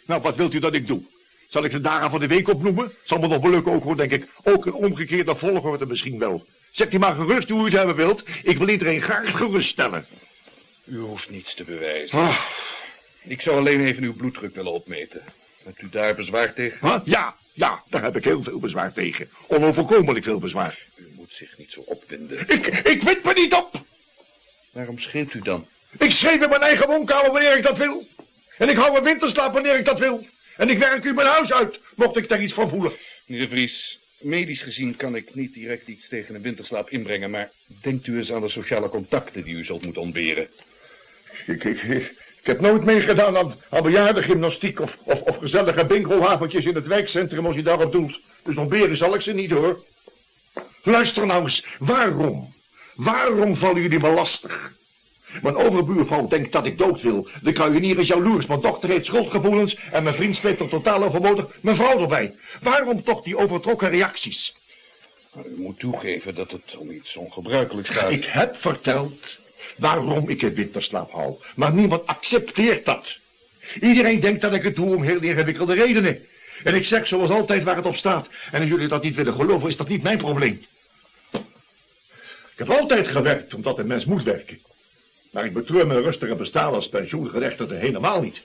[SPEAKER 2] Nou, wat wilt u dat ik doe? Zal ik de dagen van de week opnoemen? Zal me nog wel lukken ook, hoor, denk ik. Ook een omgekeerde volgorde misschien wel. Zegt u maar gerust hoe u het hebben wilt. Ik wil iedereen graag geruststellen.
[SPEAKER 8] U hoeft niets te bewijzen.
[SPEAKER 2] Ah,
[SPEAKER 8] Ik zou alleen even uw bloeddruk willen opmeten. Hebt u daar bezwaar tegen?
[SPEAKER 2] huh? Ja, ja, daar heb ik heel veel bezwaar tegen. Onoverkomelijk veel bezwaar.
[SPEAKER 8] U moet zich niet zo opwinden.
[SPEAKER 2] Ik, ik wind me niet op.
[SPEAKER 8] Waarom scheelt u dan?
[SPEAKER 2] Ik schreef in mijn eigen woonkamer wanneer ik dat wil. En ik hou een winterslaap wanneer ik dat wil. En ik werk u mijn huis uit, mocht ik daar iets van voelen.
[SPEAKER 8] Meneer Vries, medisch gezien kan ik niet direct iets tegen een winterslaap inbrengen, maar denkt u eens aan de sociale contacten die u zult moeten ontberen.
[SPEAKER 2] Ik, ik, ik, ik heb nooit meegedaan aan, aan bejaardengymnastiek of, of, of gezellige bingoavondjes in het wijkcentrum als u daarop doelt. Dus ontberen zal ik ze niet hoor. Luister nou eens, waarom? Waarom vallen jullie me lastig? Mijn overbuurvrouw denkt dat ik dood wil. De kruidenier is jaloers, mijn dochter heeft schuldgevoelens... en mijn vriend sleept er totaal overbodig mijn vrouw erbij. Waarom toch die overtrokken reacties?
[SPEAKER 8] U moet toegeven dat het om iets ongebruikelijks gaat.
[SPEAKER 2] Ik heb verteld waarom ik een winterslaap hou. Maar niemand accepteert dat. Iedereen denkt dat ik het doe om heel ingewikkelde redenen. En ik zeg zoals altijd waar het op staat. En als jullie dat niet willen geloven, is dat niet mijn probleem. Ik heb altijd gewerkt omdat een mens moet werken. Maar ik betreur mijn rustige bestaan als pensioengerechtigde helemaal niet.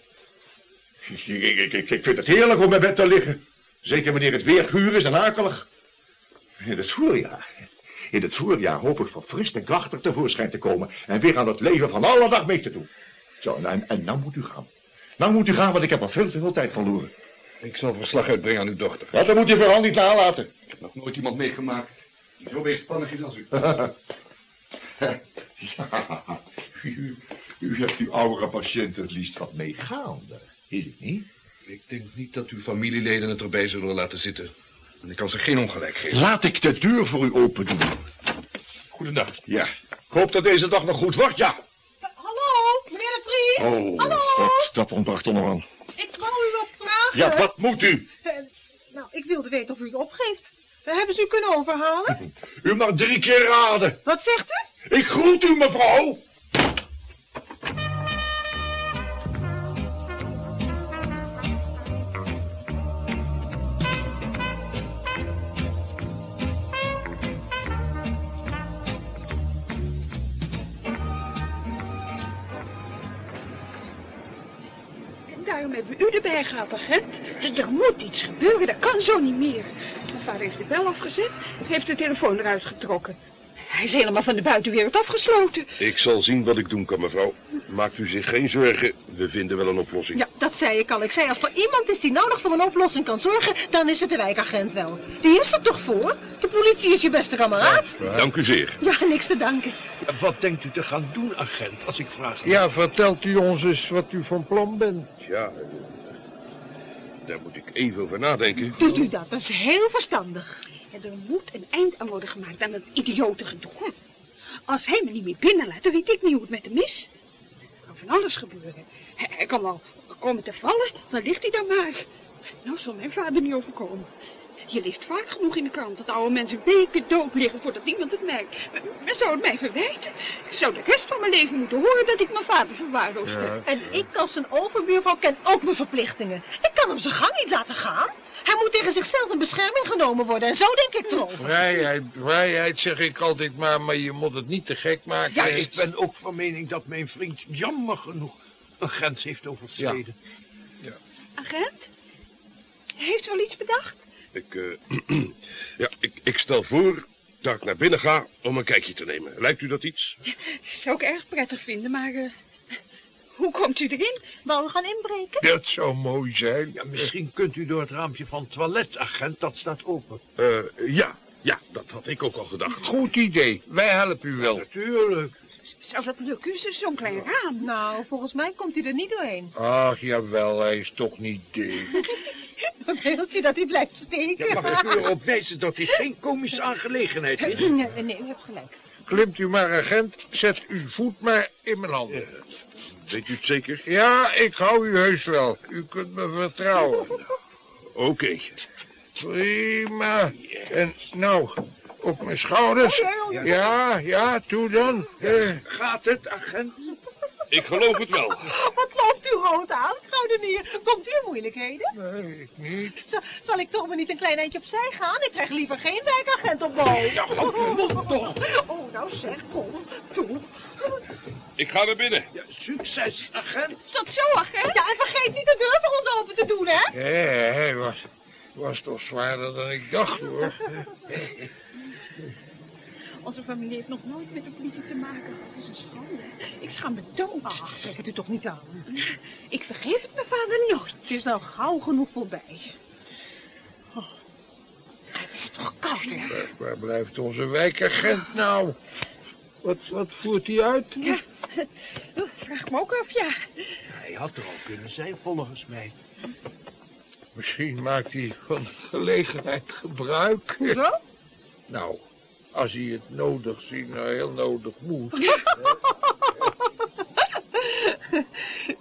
[SPEAKER 2] Ik, ik, ik, ik vind het heerlijk om in bed te liggen. Zeker wanneer het weer guur is en akelig. In het voorjaar. In het voorjaar hoop ik verfrist en krachtig tevoorschijn te komen. En weer aan het leven van alle dag mee te doen. Zo, en, en, en nou moet u gaan. Nou moet u gaan, want ik heb al veel te veel tijd verloren.
[SPEAKER 8] Ik zal verslag uitbrengen aan uw dochter.
[SPEAKER 2] Ja, dat moet u vooral niet nalaten.
[SPEAKER 8] Ik heb nog nooit iemand meegemaakt die zo weerspannig is als u. [LAUGHS]
[SPEAKER 2] Ja, u, u hebt uw oudere patiënt het liefst wat meegaande. Is het niet?
[SPEAKER 8] Ik denk niet dat uw familieleden het erbij zullen laten zitten. En ik kan ze geen ongelijk geven.
[SPEAKER 2] Laat ik de deur voor u open doen.
[SPEAKER 8] Goedendag.
[SPEAKER 2] Ja. Ik hoop dat deze dag nog goed wordt, ja.
[SPEAKER 3] Hallo, meneer de Vries.
[SPEAKER 2] Oh,
[SPEAKER 3] Hallo.
[SPEAKER 2] dat, dat ontbracht er nog aan.
[SPEAKER 3] Ik wou u wat vragen.
[SPEAKER 2] Ja, wat moet u?
[SPEAKER 3] Eh, nou, ik wilde weten of u het opgeeft. Eh, Hebben ze u kunnen overhalen?
[SPEAKER 2] U mag drie keer raden.
[SPEAKER 3] Wat zegt u?
[SPEAKER 2] Ik groet u, mevrouw.
[SPEAKER 5] Agent. Dus er moet iets gebeuren, dat kan zo niet meer. Mijn vader heeft de bel afgezet, heeft de telefoon eruit getrokken. Hij is helemaal van de buitenwereld afgesloten.
[SPEAKER 9] Ik zal zien wat ik doen kan, mevrouw. Maakt u zich geen zorgen, we vinden wel een oplossing.
[SPEAKER 10] Ja, dat zei ik al. Ik zei, als er iemand is die nou nog voor een oplossing kan zorgen, dan is het de wijkagent wel. Die is er toch voor? Ik
[SPEAKER 3] politie is je beste kameraad.
[SPEAKER 9] Dank u zeer.
[SPEAKER 3] Ja, niks te danken.
[SPEAKER 6] Wat denkt u te gaan doen, agent, als ik vraag?
[SPEAKER 4] Ja, vertelt u ons eens wat u van plan bent.
[SPEAKER 9] Ja, daar moet ik even over nadenken.
[SPEAKER 3] Doet u dat? Dat is heel verstandig.
[SPEAKER 5] Er moet een eind aan worden gemaakt aan dat idiote gedoe. Als hij me niet meer binnenlaat, dan weet ik niet hoe het met hem is. Er kan van alles gebeuren. Hij, hij kan wel komen te vallen, dan ligt hij dan maar. Nou zal mijn vader niet overkomen. Je leest vaak genoeg in de krant dat oude mensen weken dood liggen voordat iemand het merkt. Men zou het mij verwijten. Ik zou de rest van mijn leven moeten horen dat ik mijn vader verwaarloosde.
[SPEAKER 3] En ik als zijn overbuurvrouw ken ook mijn verplichtingen. Ik kan hem zijn gang niet laten gaan. Hij moet tegen zichzelf in bescherming genomen worden. En zo denk ik erover.
[SPEAKER 4] Vrijheid, vrijheid zeg ik altijd maar, maar je moet het niet te gek maken.
[SPEAKER 6] Ja, ik ben ook van mening dat mijn vriend jammer genoeg een grens heeft overschreden.
[SPEAKER 5] Agent? Heeft u al iets bedacht?
[SPEAKER 9] Ik, eh, [CLEARS THROAT] ja, ik, ik stel voor dat ik naar binnen ga om een kijkje te nemen. Lijkt u dat iets? [LAUGHS]
[SPEAKER 5] Zou ik erg prettig vinden, maar... eh, [LAUGHS] hoe komt u erin?
[SPEAKER 3] Wou we gaan inbreken?
[SPEAKER 4] Dat zou mooi zijn.
[SPEAKER 6] Ja, misschien kunt u door het raampje van het toilet, agent, dat staat open.
[SPEAKER 9] Eh, ja, ja, dat had ik ook al gedacht.
[SPEAKER 4] Goed idee. Wij helpen u wel.
[SPEAKER 6] Natuurlijk.
[SPEAKER 5] Zou dat lukken, zo- zo'n klein raam?
[SPEAKER 3] Nou, volgens mij komt hij er niet doorheen.
[SPEAKER 4] Ach, jawel, hij is toch niet dik. [LAUGHS]
[SPEAKER 3] Dan wilt je dat hij blijft steken.
[SPEAKER 6] Ja, mag ik u erop wijzen dat dit geen komische aangelegenheid is?
[SPEAKER 3] Nee, nee, u hebt gelijk.
[SPEAKER 4] Klimt u maar, agent. Zet uw voet maar in mijn handen.
[SPEAKER 9] Weet u het zeker?
[SPEAKER 4] Ja, ik hou u heus wel. U kunt me vertrouwen.
[SPEAKER 9] Oké.
[SPEAKER 4] Prima. En nou, op mijn schouders. Ja, ja, toe dan.
[SPEAKER 6] Gaat het, agent?
[SPEAKER 9] Ik geloof het wel.
[SPEAKER 3] Wat loopt u rood aan, kruidenier? Komt u in moeilijkheden?
[SPEAKER 4] nee, ik niet.
[SPEAKER 3] Z- zal ik toch maar niet een klein eindje opzij gaan? Ik krijg liever geen wijkagent op boven.
[SPEAKER 6] Ja, toch.
[SPEAKER 3] Oh, nou zeg, kom, toe.
[SPEAKER 9] Ik ga naar binnen.
[SPEAKER 6] Ja, succes, agent.
[SPEAKER 5] Is dat zo, agent?
[SPEAKER 3] Ja, en vergeet niet de deur voor ons open te doen, hè?
[SPEAKER 4] Hé, hij was, was toch zwaarder dan ik dacht, hoor.
[SPEAKER 5] Onze familie heeft nog nooit met de politie te maken is een schaam me dood.
[SPEAKER 3] Ach, trek het u toch niet aan.
[SPEAKER 5] Ik vergeef het mijn vader nooit.
[SPEAKER 3] Het is nou gauw genoeg voorbij. Oh. Het is toch koud, hè?
[SPEAKER 4] Waar, waar blijft onze wijkagent nou? Wat, wat voert hij uit?
[SPEAKER 5] Ja, vraag me ook af, ja.
[SPEAKER 6] Hij had er al kunnen zijn, volgens mij.
[SPEAKER 4] Misschien maakt hij van de gelegenheid gebruik.
[SPEAKER 3] Zo?
[SPEAKER 4] Nou, als hij het nodig ziet, nou heel nodig moet. [LAUGHS]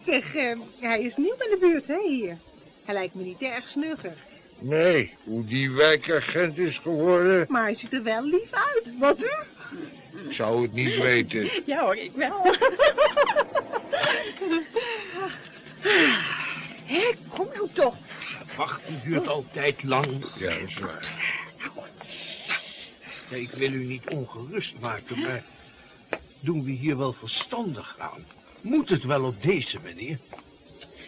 [SPEAKER 3] Zeg, eh, hij is nieuw in de buurt, hè, hier. Hij lijkt me niet erg snugger.
[SPEAKER 4] Nee, hoe die wijkagent is geworden,
[SPEAKER 3] Maar hij ziet er wel lief uit. Wat u?
[SPEAKER 4] ik zou het niet weten.
[SPEAKER 5] Ja hoor, ik wel. Hé, kom nou toch.
[SPEAKER 6] Wachten duurt altijd lang.
[SPEAKER 4] Ja, dat is waar.
[SPEAKER 6] Ja, ik wil u niet ongerust maken, maar doen we hier wel verstandig aan? Moet het wel op deze manier?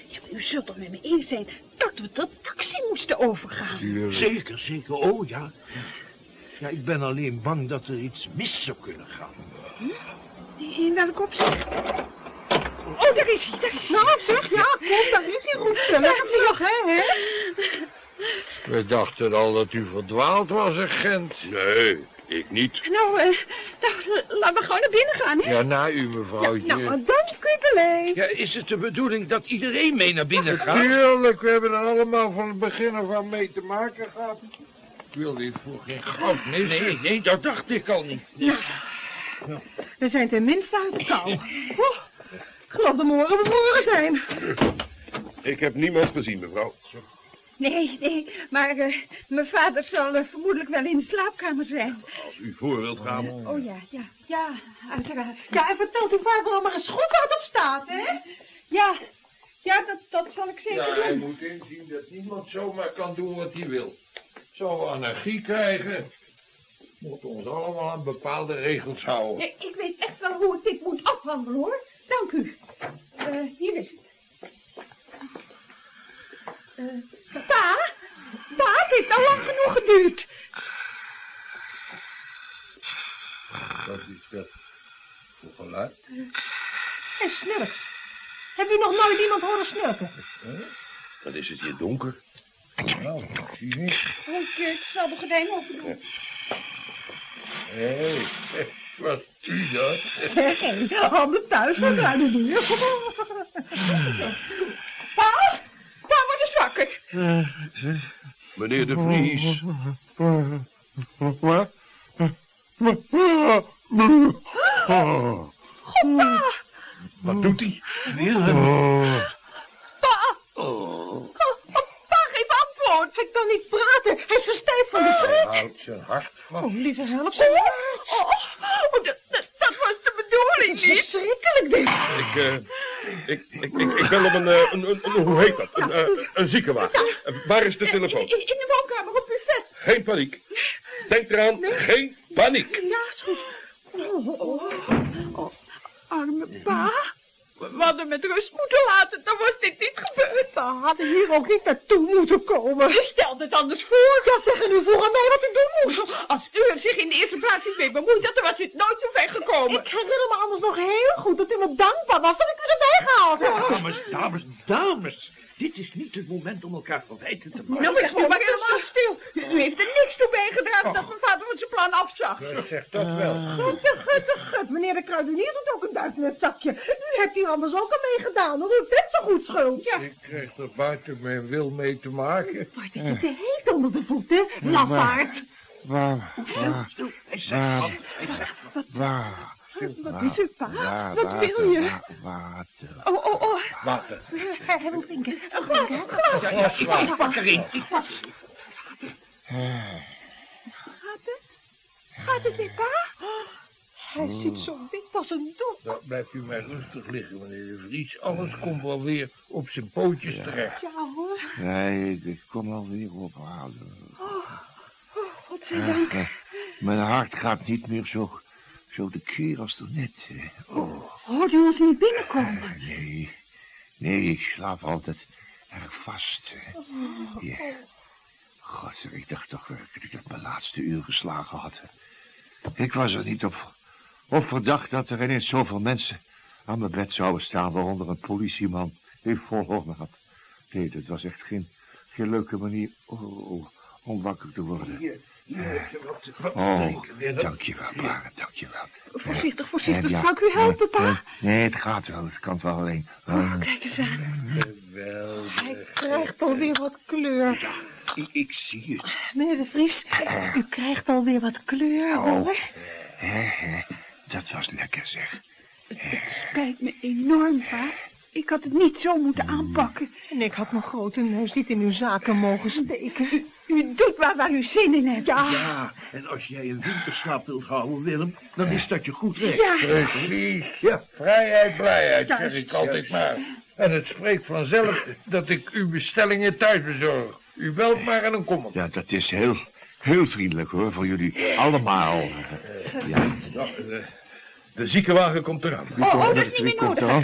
[SPEAKER 5] Ja, maar u zult toch met me eens zijn dat we tot taxi moesten overgaan.
[SPEAKER 4] Tuurlijk.
[SPEAKER 6] Zeker, zeker. Oh ja. Ja, ik ben alleen bang dat er iets mis zou kunnen gaan.
[SPEAKER 5] In welk opzicht? Oh, daar is hij, daar is hij.
[SPEAKER 3] Nou, zeg, ja, kom, daar is hij goed. Lekker vlug, hè, hè?
[SPEAKER 4] We dachten al dat u verdwaald was, agent.
[SPEAKER 9] Nee, ik niet.
[SPEAKER 5] Nou, eh, dan, laten we gewoon naar binnen gaan, hè?
[SPEAKER 4] Ja, na u, mevrouwtje.
[SPEAKER 3] Nou, dank u
[SPEAKER 6] Ja, is het de bedoeling dat iedereen mee naar binnen gaat?
[SPEAKER 4] Tuurlijk, we hebben er allemaal van het begin af aan mee te maken gehad. Ik wil dit voor geen goud missen.
[SPEAKER 6] Nee, nee, dat dacht ik al niet.
[SPEAKER 3] We zijn tenminste uit de kou. Ik geloof dat morgen bevroren zijn.
[SPEAKER 9] Ik heb niemand gezien, mevrouw.
[SPEAKER 5] Nee, nee, maar eh, mijn vader zal eh, vermoedelijk wel in de slaapkamer zijn.
[SPEAKER 9] Als u voor wilt gaan.
[SPEAKER 5] Oh ja, ja, ja, uiteraard.
[SPEAKER 3] Ja, en vertelt uw vader eens goed waar het op staat, hè?
[SPEAKER 5] Ja, ja, dat, dat zal ik zeker
[SPEAKER 4] Ja, hij
[SPEAKER 5] doen.
[SPEAKER 4] moet inzien dat niemand zomaar kan doen wat hij wil. Zou anarchie krijgen, moet ons allemaal aan bepaalde regels houden.
[SPEAKER 5] Nee, ik weet echt wel hoe ik dit moet afhandelen, hoor. Dank u. Eh, hier is het. Pa? Pa, het heeft al lang genoeg geduurd.
[SPEAKER 4] Dat is dat voor geluid.
[SPEAKER 3] Hij snurkt. Heb u nog nooit iemand horen snurken?
[SPEAKER 9] Wat is het hier donker?
[SPEAKER 4] Nou, ik zie niks.
[SPEAKER 5] Ik, ik zal de gordijn open doen.
[SPEAKER 4] Hé, was u dat?
[SPEAKER 3] Zeg, handen thuis, wat er hier? [LAUGHS]
[SPEAKER 5] Pa, wakker.
[SPEAKER 9] Meneer de Vries.
[SPEAKER 4] Wat doet hij?
[SPEAKER 5] Pa. Oh, pa, geef antwoord.
[SPEAKER 3] Hij kan niet praten, hij is verstijfd van de schrik.
[SPEAKER 4] Houdt zijn hart vast.
[SPEAKER 3] Oh, lieve help,
[SPEAKER 5] Oh,
[SPEAKER 3] ze.
[SPEAKER 5] oh, oh, dat, dat, dat was de bedoeling niet.
[SPEAKER 3] Verschrikkelijk dit.
[SPEAKER 9] Ik, eh, ik, ik, ik, ik bel een, eh, een, een, een- hoe heet dat? Een, eh, een ziekenwagen. Eh, Waar is de telefoon?
[SPEAKER 5] In, in de woonkamer op buffet.
[SPEAKER 9] Geen paniek. Denk eraan, geen paniek.
[SPEAKER 5] Ja, is goed. Oh, oh, oh, arme pa. We hadden met rust moeten laten, dan was dit niet gebeurd.
[SPEAKER 3] We hadden hier ook niet naartoe moeten komen.
[SPEAKER 5] Stel het anders voor.
[SPEAKER 3] Ja, zeg nu voor aan mij wat ik doen moest.
[SPEAKER 5] Als u er zich in de eerste plaats niet mee bemoeid had, dan was dit nooit zo ver gekomen.
[SPEAKER 3] Ik herinner me anders nog heel goed dat u me dankbaar was dat ik u erbij gehaald heb.
[SPEAKER 6] Dames, dames, dames. Dit is niet het moment om elkaar verwijten te maken.
[SPEAKER 5] Nou, leg me maar helemaal stil. U heeft er niks toe bijgedragen dat mijn vader van zijn plan afzag.
[SPEAKER 4] Zeg dat wel.
[SPEAKER 3] Gutte, gutte, gut. Meneer de kruidenier doet ook een duit in het zakje. U hebt hier anders ook al mee gedaan. hoor. U heeft net zo goed schuld. Ja.
[SPEAKER 4] Ik kreeg er buiten mijn wil mee te maken.
[SPEAKER 3] Wat is je te heet onder de voeten, lafaard.
[SPEAKER 2] Waar, waar,
[SPEAKER 6] Hij zegt wat. Wat.
[SPEAKER 5] Wat is er, pa? Wat
[SPEAKER 2] water,
[SPEAKER 5] wil je?
[SPEAKER 2] wa- water.
[SPEAKER 5] Oh, oh, oh.
[SPEAKER 4] Water.
[SPEAKER 3] Hij wil drinken. Een glas, hè?
[SPEAKER 6] Ja, ja, ik, ik pak erin. Ik pak
[SPEAKER 5] Gaat het? Gaat het weer, pa? Hij zit zo wit als een doek.
[SPEAKER 4] Dan blijft u maar rustig liggen, meneer de Vries. Alles komt wel weer op zijn pootjes terecht.
[SPEAKER 5] Ja hoor.
[SPEAKER 2] Nee, ik, ik kom alweer ophalen.
[SPEAKER 5] Godzijdank.
[SPEAKER 2] Eh, Mijn hart gaat niet meer zo, zo de keer als net. eh. Oh,
[SPEAKER 5] Hoort u ons niet binnenkomen?
[SPEAKER 2] nee. Nee, ik slaap altijd erg vast. Ja. God, ik dacht toch werkelijk dat ik mijn laatste uur geslagen had. Ik was er niet op, op verdacht dat er ineens zoveel mensen aan mijn bed zouden staan, waaronder een politieman die vol honger had. Nee, dat was echt geen, geen leuke manier oh, om wakker te worden.
[SPEAKER 6] Hier, hier wat, wat
[SPEAKER 2] Oh, dankjewel, Barend, dankjewel.
[SPEAKER 5] Voorzichtig, voorzichtig.
[SPEAKER 2] Ja,
[SPEAKER 5] Zou ik u helpen,
[SPEAKER 2] nee,
[SPEAKER 5] pa?
[SPEAKER 2] Nee, het gaat wel, het kan wel alleen. Eh,
[SPEAKER 5] Kijk eens aan.
[SPEAKER 4] Geweldig.
[SPEAKER 3] Hij krijgt alweer wat kleur.
[SPEAKER 6] Ik, ik zie het.
[SPEAKER 3] Meneer de Vries, u krijgt alweer wat kleur,
[SPEAKER 2] Oh.
[SPEAKER 3] hoor.
[SPEAKER 2] dat was lekker, zeg.
[SPEAKER 5] Spijt me enorm, pa. Ik had het niet zo moeten aanpakken.
[SPEAKER 3] En ik had mijn grote neus niet in uw zaken mogen steken.
[SPEAKER 5] U doet waar, waar u zin in hebt. Ja.
[SPEAKER 6] Ja, en als jij een winterslaap wilt houden, Willem, dan is dat je goed recht.
[SPEAKER 5] Ja.
[SPEAKER 4] Precies.
[SPEAKER 6] Ja.
[SPEAKER 4] Vrijheid, blijheid, zeg ik altijd
[SPEAKER 6] juist.
[SPEAKER 4] maar. En het spreekt vanzelf dat ik uw bestellingen thuis bezorg. U belt maar en dan kom ik.
[SPEAKER 2] Ja, dat is heel, heel vriendelijk, hoor, voor jullie allemaal. Ja,
[SPEAKER 9] de, de ziekenwagen komt eraan.
[SPEAKER 5] Oh, oh, dat is niet meer nodig,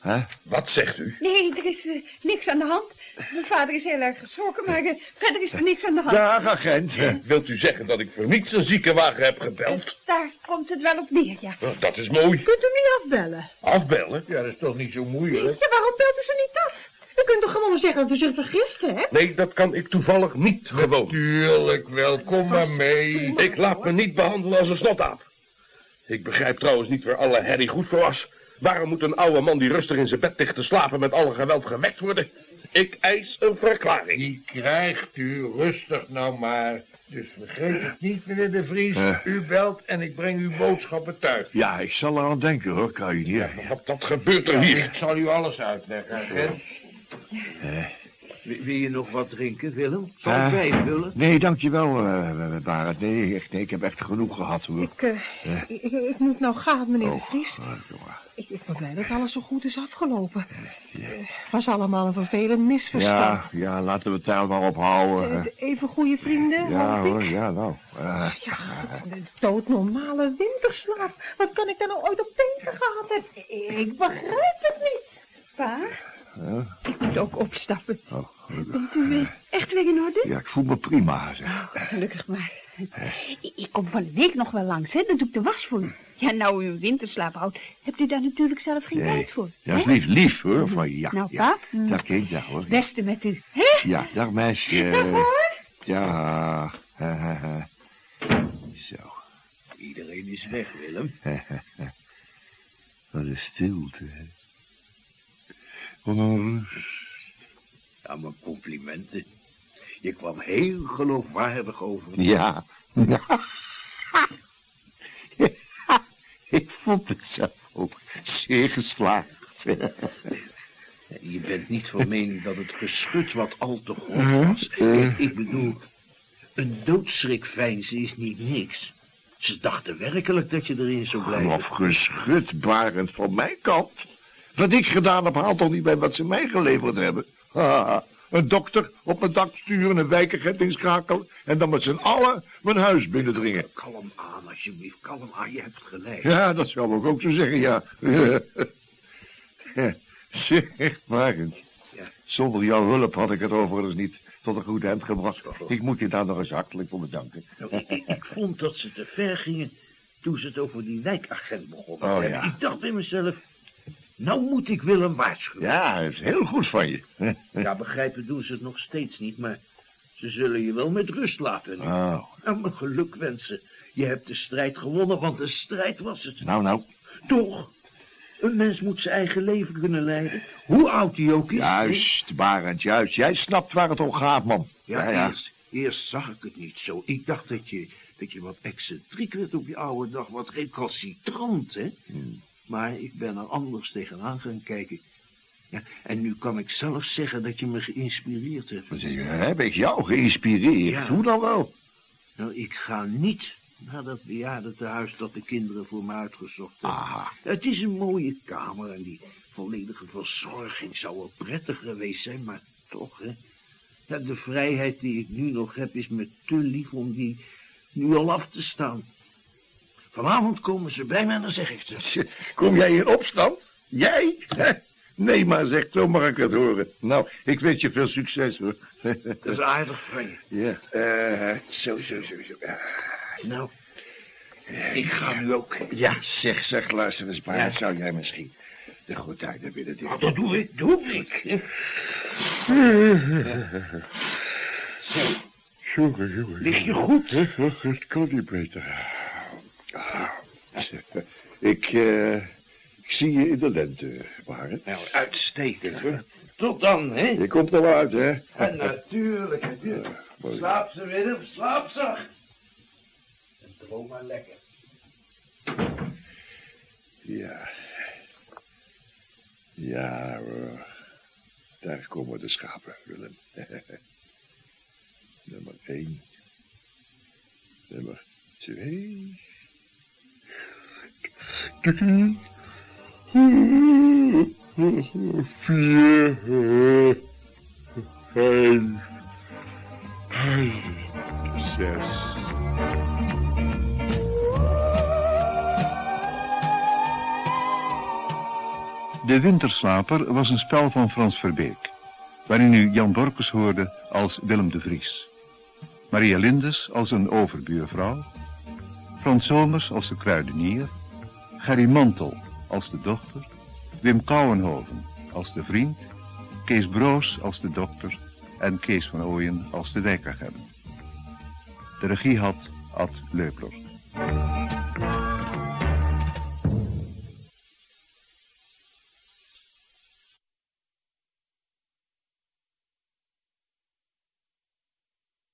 [SPEAKER 2] hè?
[SPEAKER 9] Wat zegt u?
[SPEAKER 5] Nee, er is eh, niks aan de hand. Mijn vader is heel erg geschrokken, maar eh, verder is er niks aan de hand.
[SPEAKER 9] Dag, agent. Wilt u zeggen dat ik voor niets een ziekenwagen heb gebeld?
[SPEAKER 5] Daar komt het wel op neer, ja.
[SPEAKER 9] Nou, dat is mooi.
[SPEAKER 3] Kunt u niet afbellen?
[SPEAKER 9] Afbellen?
[SPEAKER 4] Ja, dat is toch niet zo moeilijk?
[SPEAKER 3] Ja, waarom belt u ze niet af? U kunt toch gewoon zeggen dat u zich vergist hebt?
[SPEAKER 9] Nee, dat kan ik toevallig niet gewoon.
[SPEAKER 4] Tuurlijk wel, kom maar mee.
[SPEAKER 9] Ik laat me niet behandelen als een snotaap. Ik begrijp trouwens niet waar alle herrie goed voor was. Waarom moet een oude man die rustig in zijn bed ligt te slapen met alle geweld gewekt worden? Ik eis een verklaring.
[SPEAKER 4] Die krijgt u rustig nou maar. Dus vergeet het niet, meneer de Vries.
[SPEAKER 2] Eh.
[SPEAKER 4] U belt en ik breng uw boodschappen thuis.
[SPEAKER 2] Ja, ik zal eraan denken, hoor, kan je niet.
[SPEAKER 9] Wat, wat gebeurt er
[SPEAKER 4] Ja,
[SPEAKER 9] hier?
[SPEAKER 4] ik zal u alles uitleggen, agent.
[SPEAKER 6] Wil, wil je nog wat drinken, Willem? Zal
[SPEAKER 2] Eh.
[SPEAKER 6] ik bijvullen?
[SPEAKER 2] Nee, dankjewel, eh Barend. Nee, nee, ik heb echt genoeg gehad, hoor.
[SPEAKER 3] Ik, eh, ik, ik, ik moet nou gaan, meneer de
[SPEAKER 2] Oh,
[SPEAKER 3] Vries.
[SPEAKER 2] Eh.
[SPEAKER 3] Ik, ben blij dat alles zo goed is afgelopen. Het was allemaal een vervelend misverstand.
[SPEAKER 2] Ja, ja, laten we het daar maar op houden.
[SPEAKER 3] Eh, even goede vrienden,
[SPEAKER 2] Ja,
[SPEAKER 3] hoop ik.
[SPEAKER 2] hoor, ja, nou. eh,
[SPEAKER 3] Ja, de doodnormale winterslaap. Wat kan ik daar nou ooit op tegen gehad hebben? Ik begrijp het niet.
[SPEAKER 5] Pa,
[SPEAKER 2] eh,
[SPEAKER 5] ik moet ook opstappen.
[SPEAKER 2] oh.
[SPEAKER 5] Bent u eh, echt weer in orde?
[SPEAKER 2] Ja, ik voel me prima, zeg.
[SPEAKER 5] Gelukkig maar. Ik, ik kom van de week nog wel langs, hè? Dan doe ik de was voor u. Ja, nou u een winterslaap houdt, hebt u daar natuurlijk zelf geen
[SPEAKER 2] Nee,
[SPEAKER 5] tijd voor.
[SPEAKER 2] dat is lief, lief, hoor, van je. Ja,
[SPEAKER 5] Nou,
[SPEAKER 2] ja.
[SPEAKER 5] pa. mm.
[SPEAKER 2] Dag, kind, ja, hoor.
[SPEAKER 5] Beste met u. Hè?
[SPEAKER 2] Ja, dag, meisje.
[SPEAKER 5] Dag, hoor.
[SPEAKER 2] Ja, hè, hè.
[SPEAKER 6] is weg, Willem. [LAUGHS]
[SPEAKER 10] Wat een stilte, hè.
[SPEAKER 6] Wat een rust. Ja, mijn complimenten. Je kwam heel geloofwaardig over.
[SPEAKER 10] Ja. Vond het ook zeer geslaagd.
[SPEAKER 6] Je bent niet van mening dat het geschut wat al te groot was. Ik, ik bedoel, een doodschrikveinzen is niet niks. Ze dachten werkelijk dat je erin zou blijven.
[SPEAKER 2] Of geschut, Barend, van mijn kant. Wat ik gedaan heb, haalt toch niet bij wat ze mij geleverd hebben. Haha, een dokter op mijn dak sturen, een wijkagent inschakelen... en dan met z'n allen mijn huis binnendringen.
[SPEAKER 6] Kalm alsjeblieft, kalm aan, je hebt gelijk.
[SPEAKER 2] Ja, dat zou ik ook zo zeggen, ja. [LAUGHS] Ja, zeg, Barend. Zonder jouw hulp had ik het overigens niet tot een goed eind gebracht. Ik moet je daar nog eens hartelijk voor bedanken.
[SPEAKER 6] Nou, ik, ik, ik vond dat ze te ver gingen toen ze het over die wijkagent begonnen
[SPEAKER 2] Oh, ja.
[SPEAKER 6] Ik dacht bij mezelf, nou moet ik Willem waarschuwen.
[SPEAKER 2] Ja, dat is heel goed van je.
[SPEAKER 6] Ja, begrijpen doen ze het nog steeds niet, maar ze zullen je wel met rust laten.
[SPEAKER 2] Oh.
[SPEAKER 6] Nou, mijn geluk wensen. Je hebt de strijd gewonnen, want de strijd was het.
[SPEAKER 2] Nou, nou.
[SPEAKER 6] Toch? Een mens moet zijn eigen leven kunnen leiden. Hoe oud hij ook is.
[SPEAKER 2] Juist, Barend, juist. Jij snapt waar het om gaat, man.
[SPEAKER 6] Ja, Eerst, eerst zag ik het niet zo. Ik dacht dat je, dat je wat excentriek werd op je oude dag, wat recalcitrant, hè?
[SPEAKER 2] Hmm.
[SPEAKER 6] Maar ik ben er anders tegenaan gaan kijken. Ja, en nu kan ik zelf zeggen dat je me geïnspireerd hebt.
[SPEAKER 2] Heb ik jou geïnspireerd?
[SPEAKER 6] Ja.
[SPEAKER 2] Hoe dan wel?
[SPEAKER 6] Nou, ik ga niet naar dat bejaardentehuis dat de kinderen voor me uitgezocht hebben.
[SPEAKER 2] Aha.
[SPEAKER 6] Het is een mooie kamer en die volledige verzorging zou wel prettig geweest zijn, maar toch, hè. Ja, de vrijheid die ik nu nog heb is me te lief om die nu al af te staan. Vanavond komen ze bij mij en dan zeg ik het. [LAUGHS]
[SPEAKER 2] Kom jij in opstand? Jij? Nee, maar zeg, zo mag ik het horen. Nou, ik wens je veel succes, hoor.
[SPEAKER 6] Dat is aardig van je.
[SPEAKER 2] Ja.
[SPEAKER 6] Eh, zo, zo, zo, zo. Nou, ik ga nu ook.
[SPEAKER 2] Ja, zeg, zeg, luister eens, maar
[SPEAKER 6] Ja.
[SPEAKER 2] zou jij misschien de gordijnen binnen doen?
[SPEAKER 6] Nou, dat doe ik, doe ik.
[SPEAKER 2] Jongen, jongen.
[SPEAKER 6] Lig je goed?
[SPEAKER 2] Het kan niet beter. Ah, Ik, eh, ik zie je in de lente, Barend.
[SPEAKER 6] Nou, uitstekend, hoor. Tot dan, hè?
[SPEAKER 2] Je komt er wel uit, hè?
[SPEAKER 6] En natuurlijk, hè.
[SPEAKER 2] mooi.
[SPEAKER 6] Slaap ze, Willem, slaap zacht. Maar lekker.
[SPEAKER 2] Ja. Ja, hoor. Daar komen de schapen, Willem. [LAUGHS] Nummer één. Nummer twee. Drie. Vier. Vijf. Zes.
[SPEAKER 1] De Winterslaper was een spel van Frans Verbeek, waarin u Jan Borkes hoorde als Willem de Vries, Maria Lindes als een overbuurvrouw, Frans Somers als de kruidenier, Gerry Mantel als de dochter, Wim Kouwenhoven als de vriend, Kees Broos als de dokter en Kees van Ooyen als de wijkagent. De regie had Ad Leupler.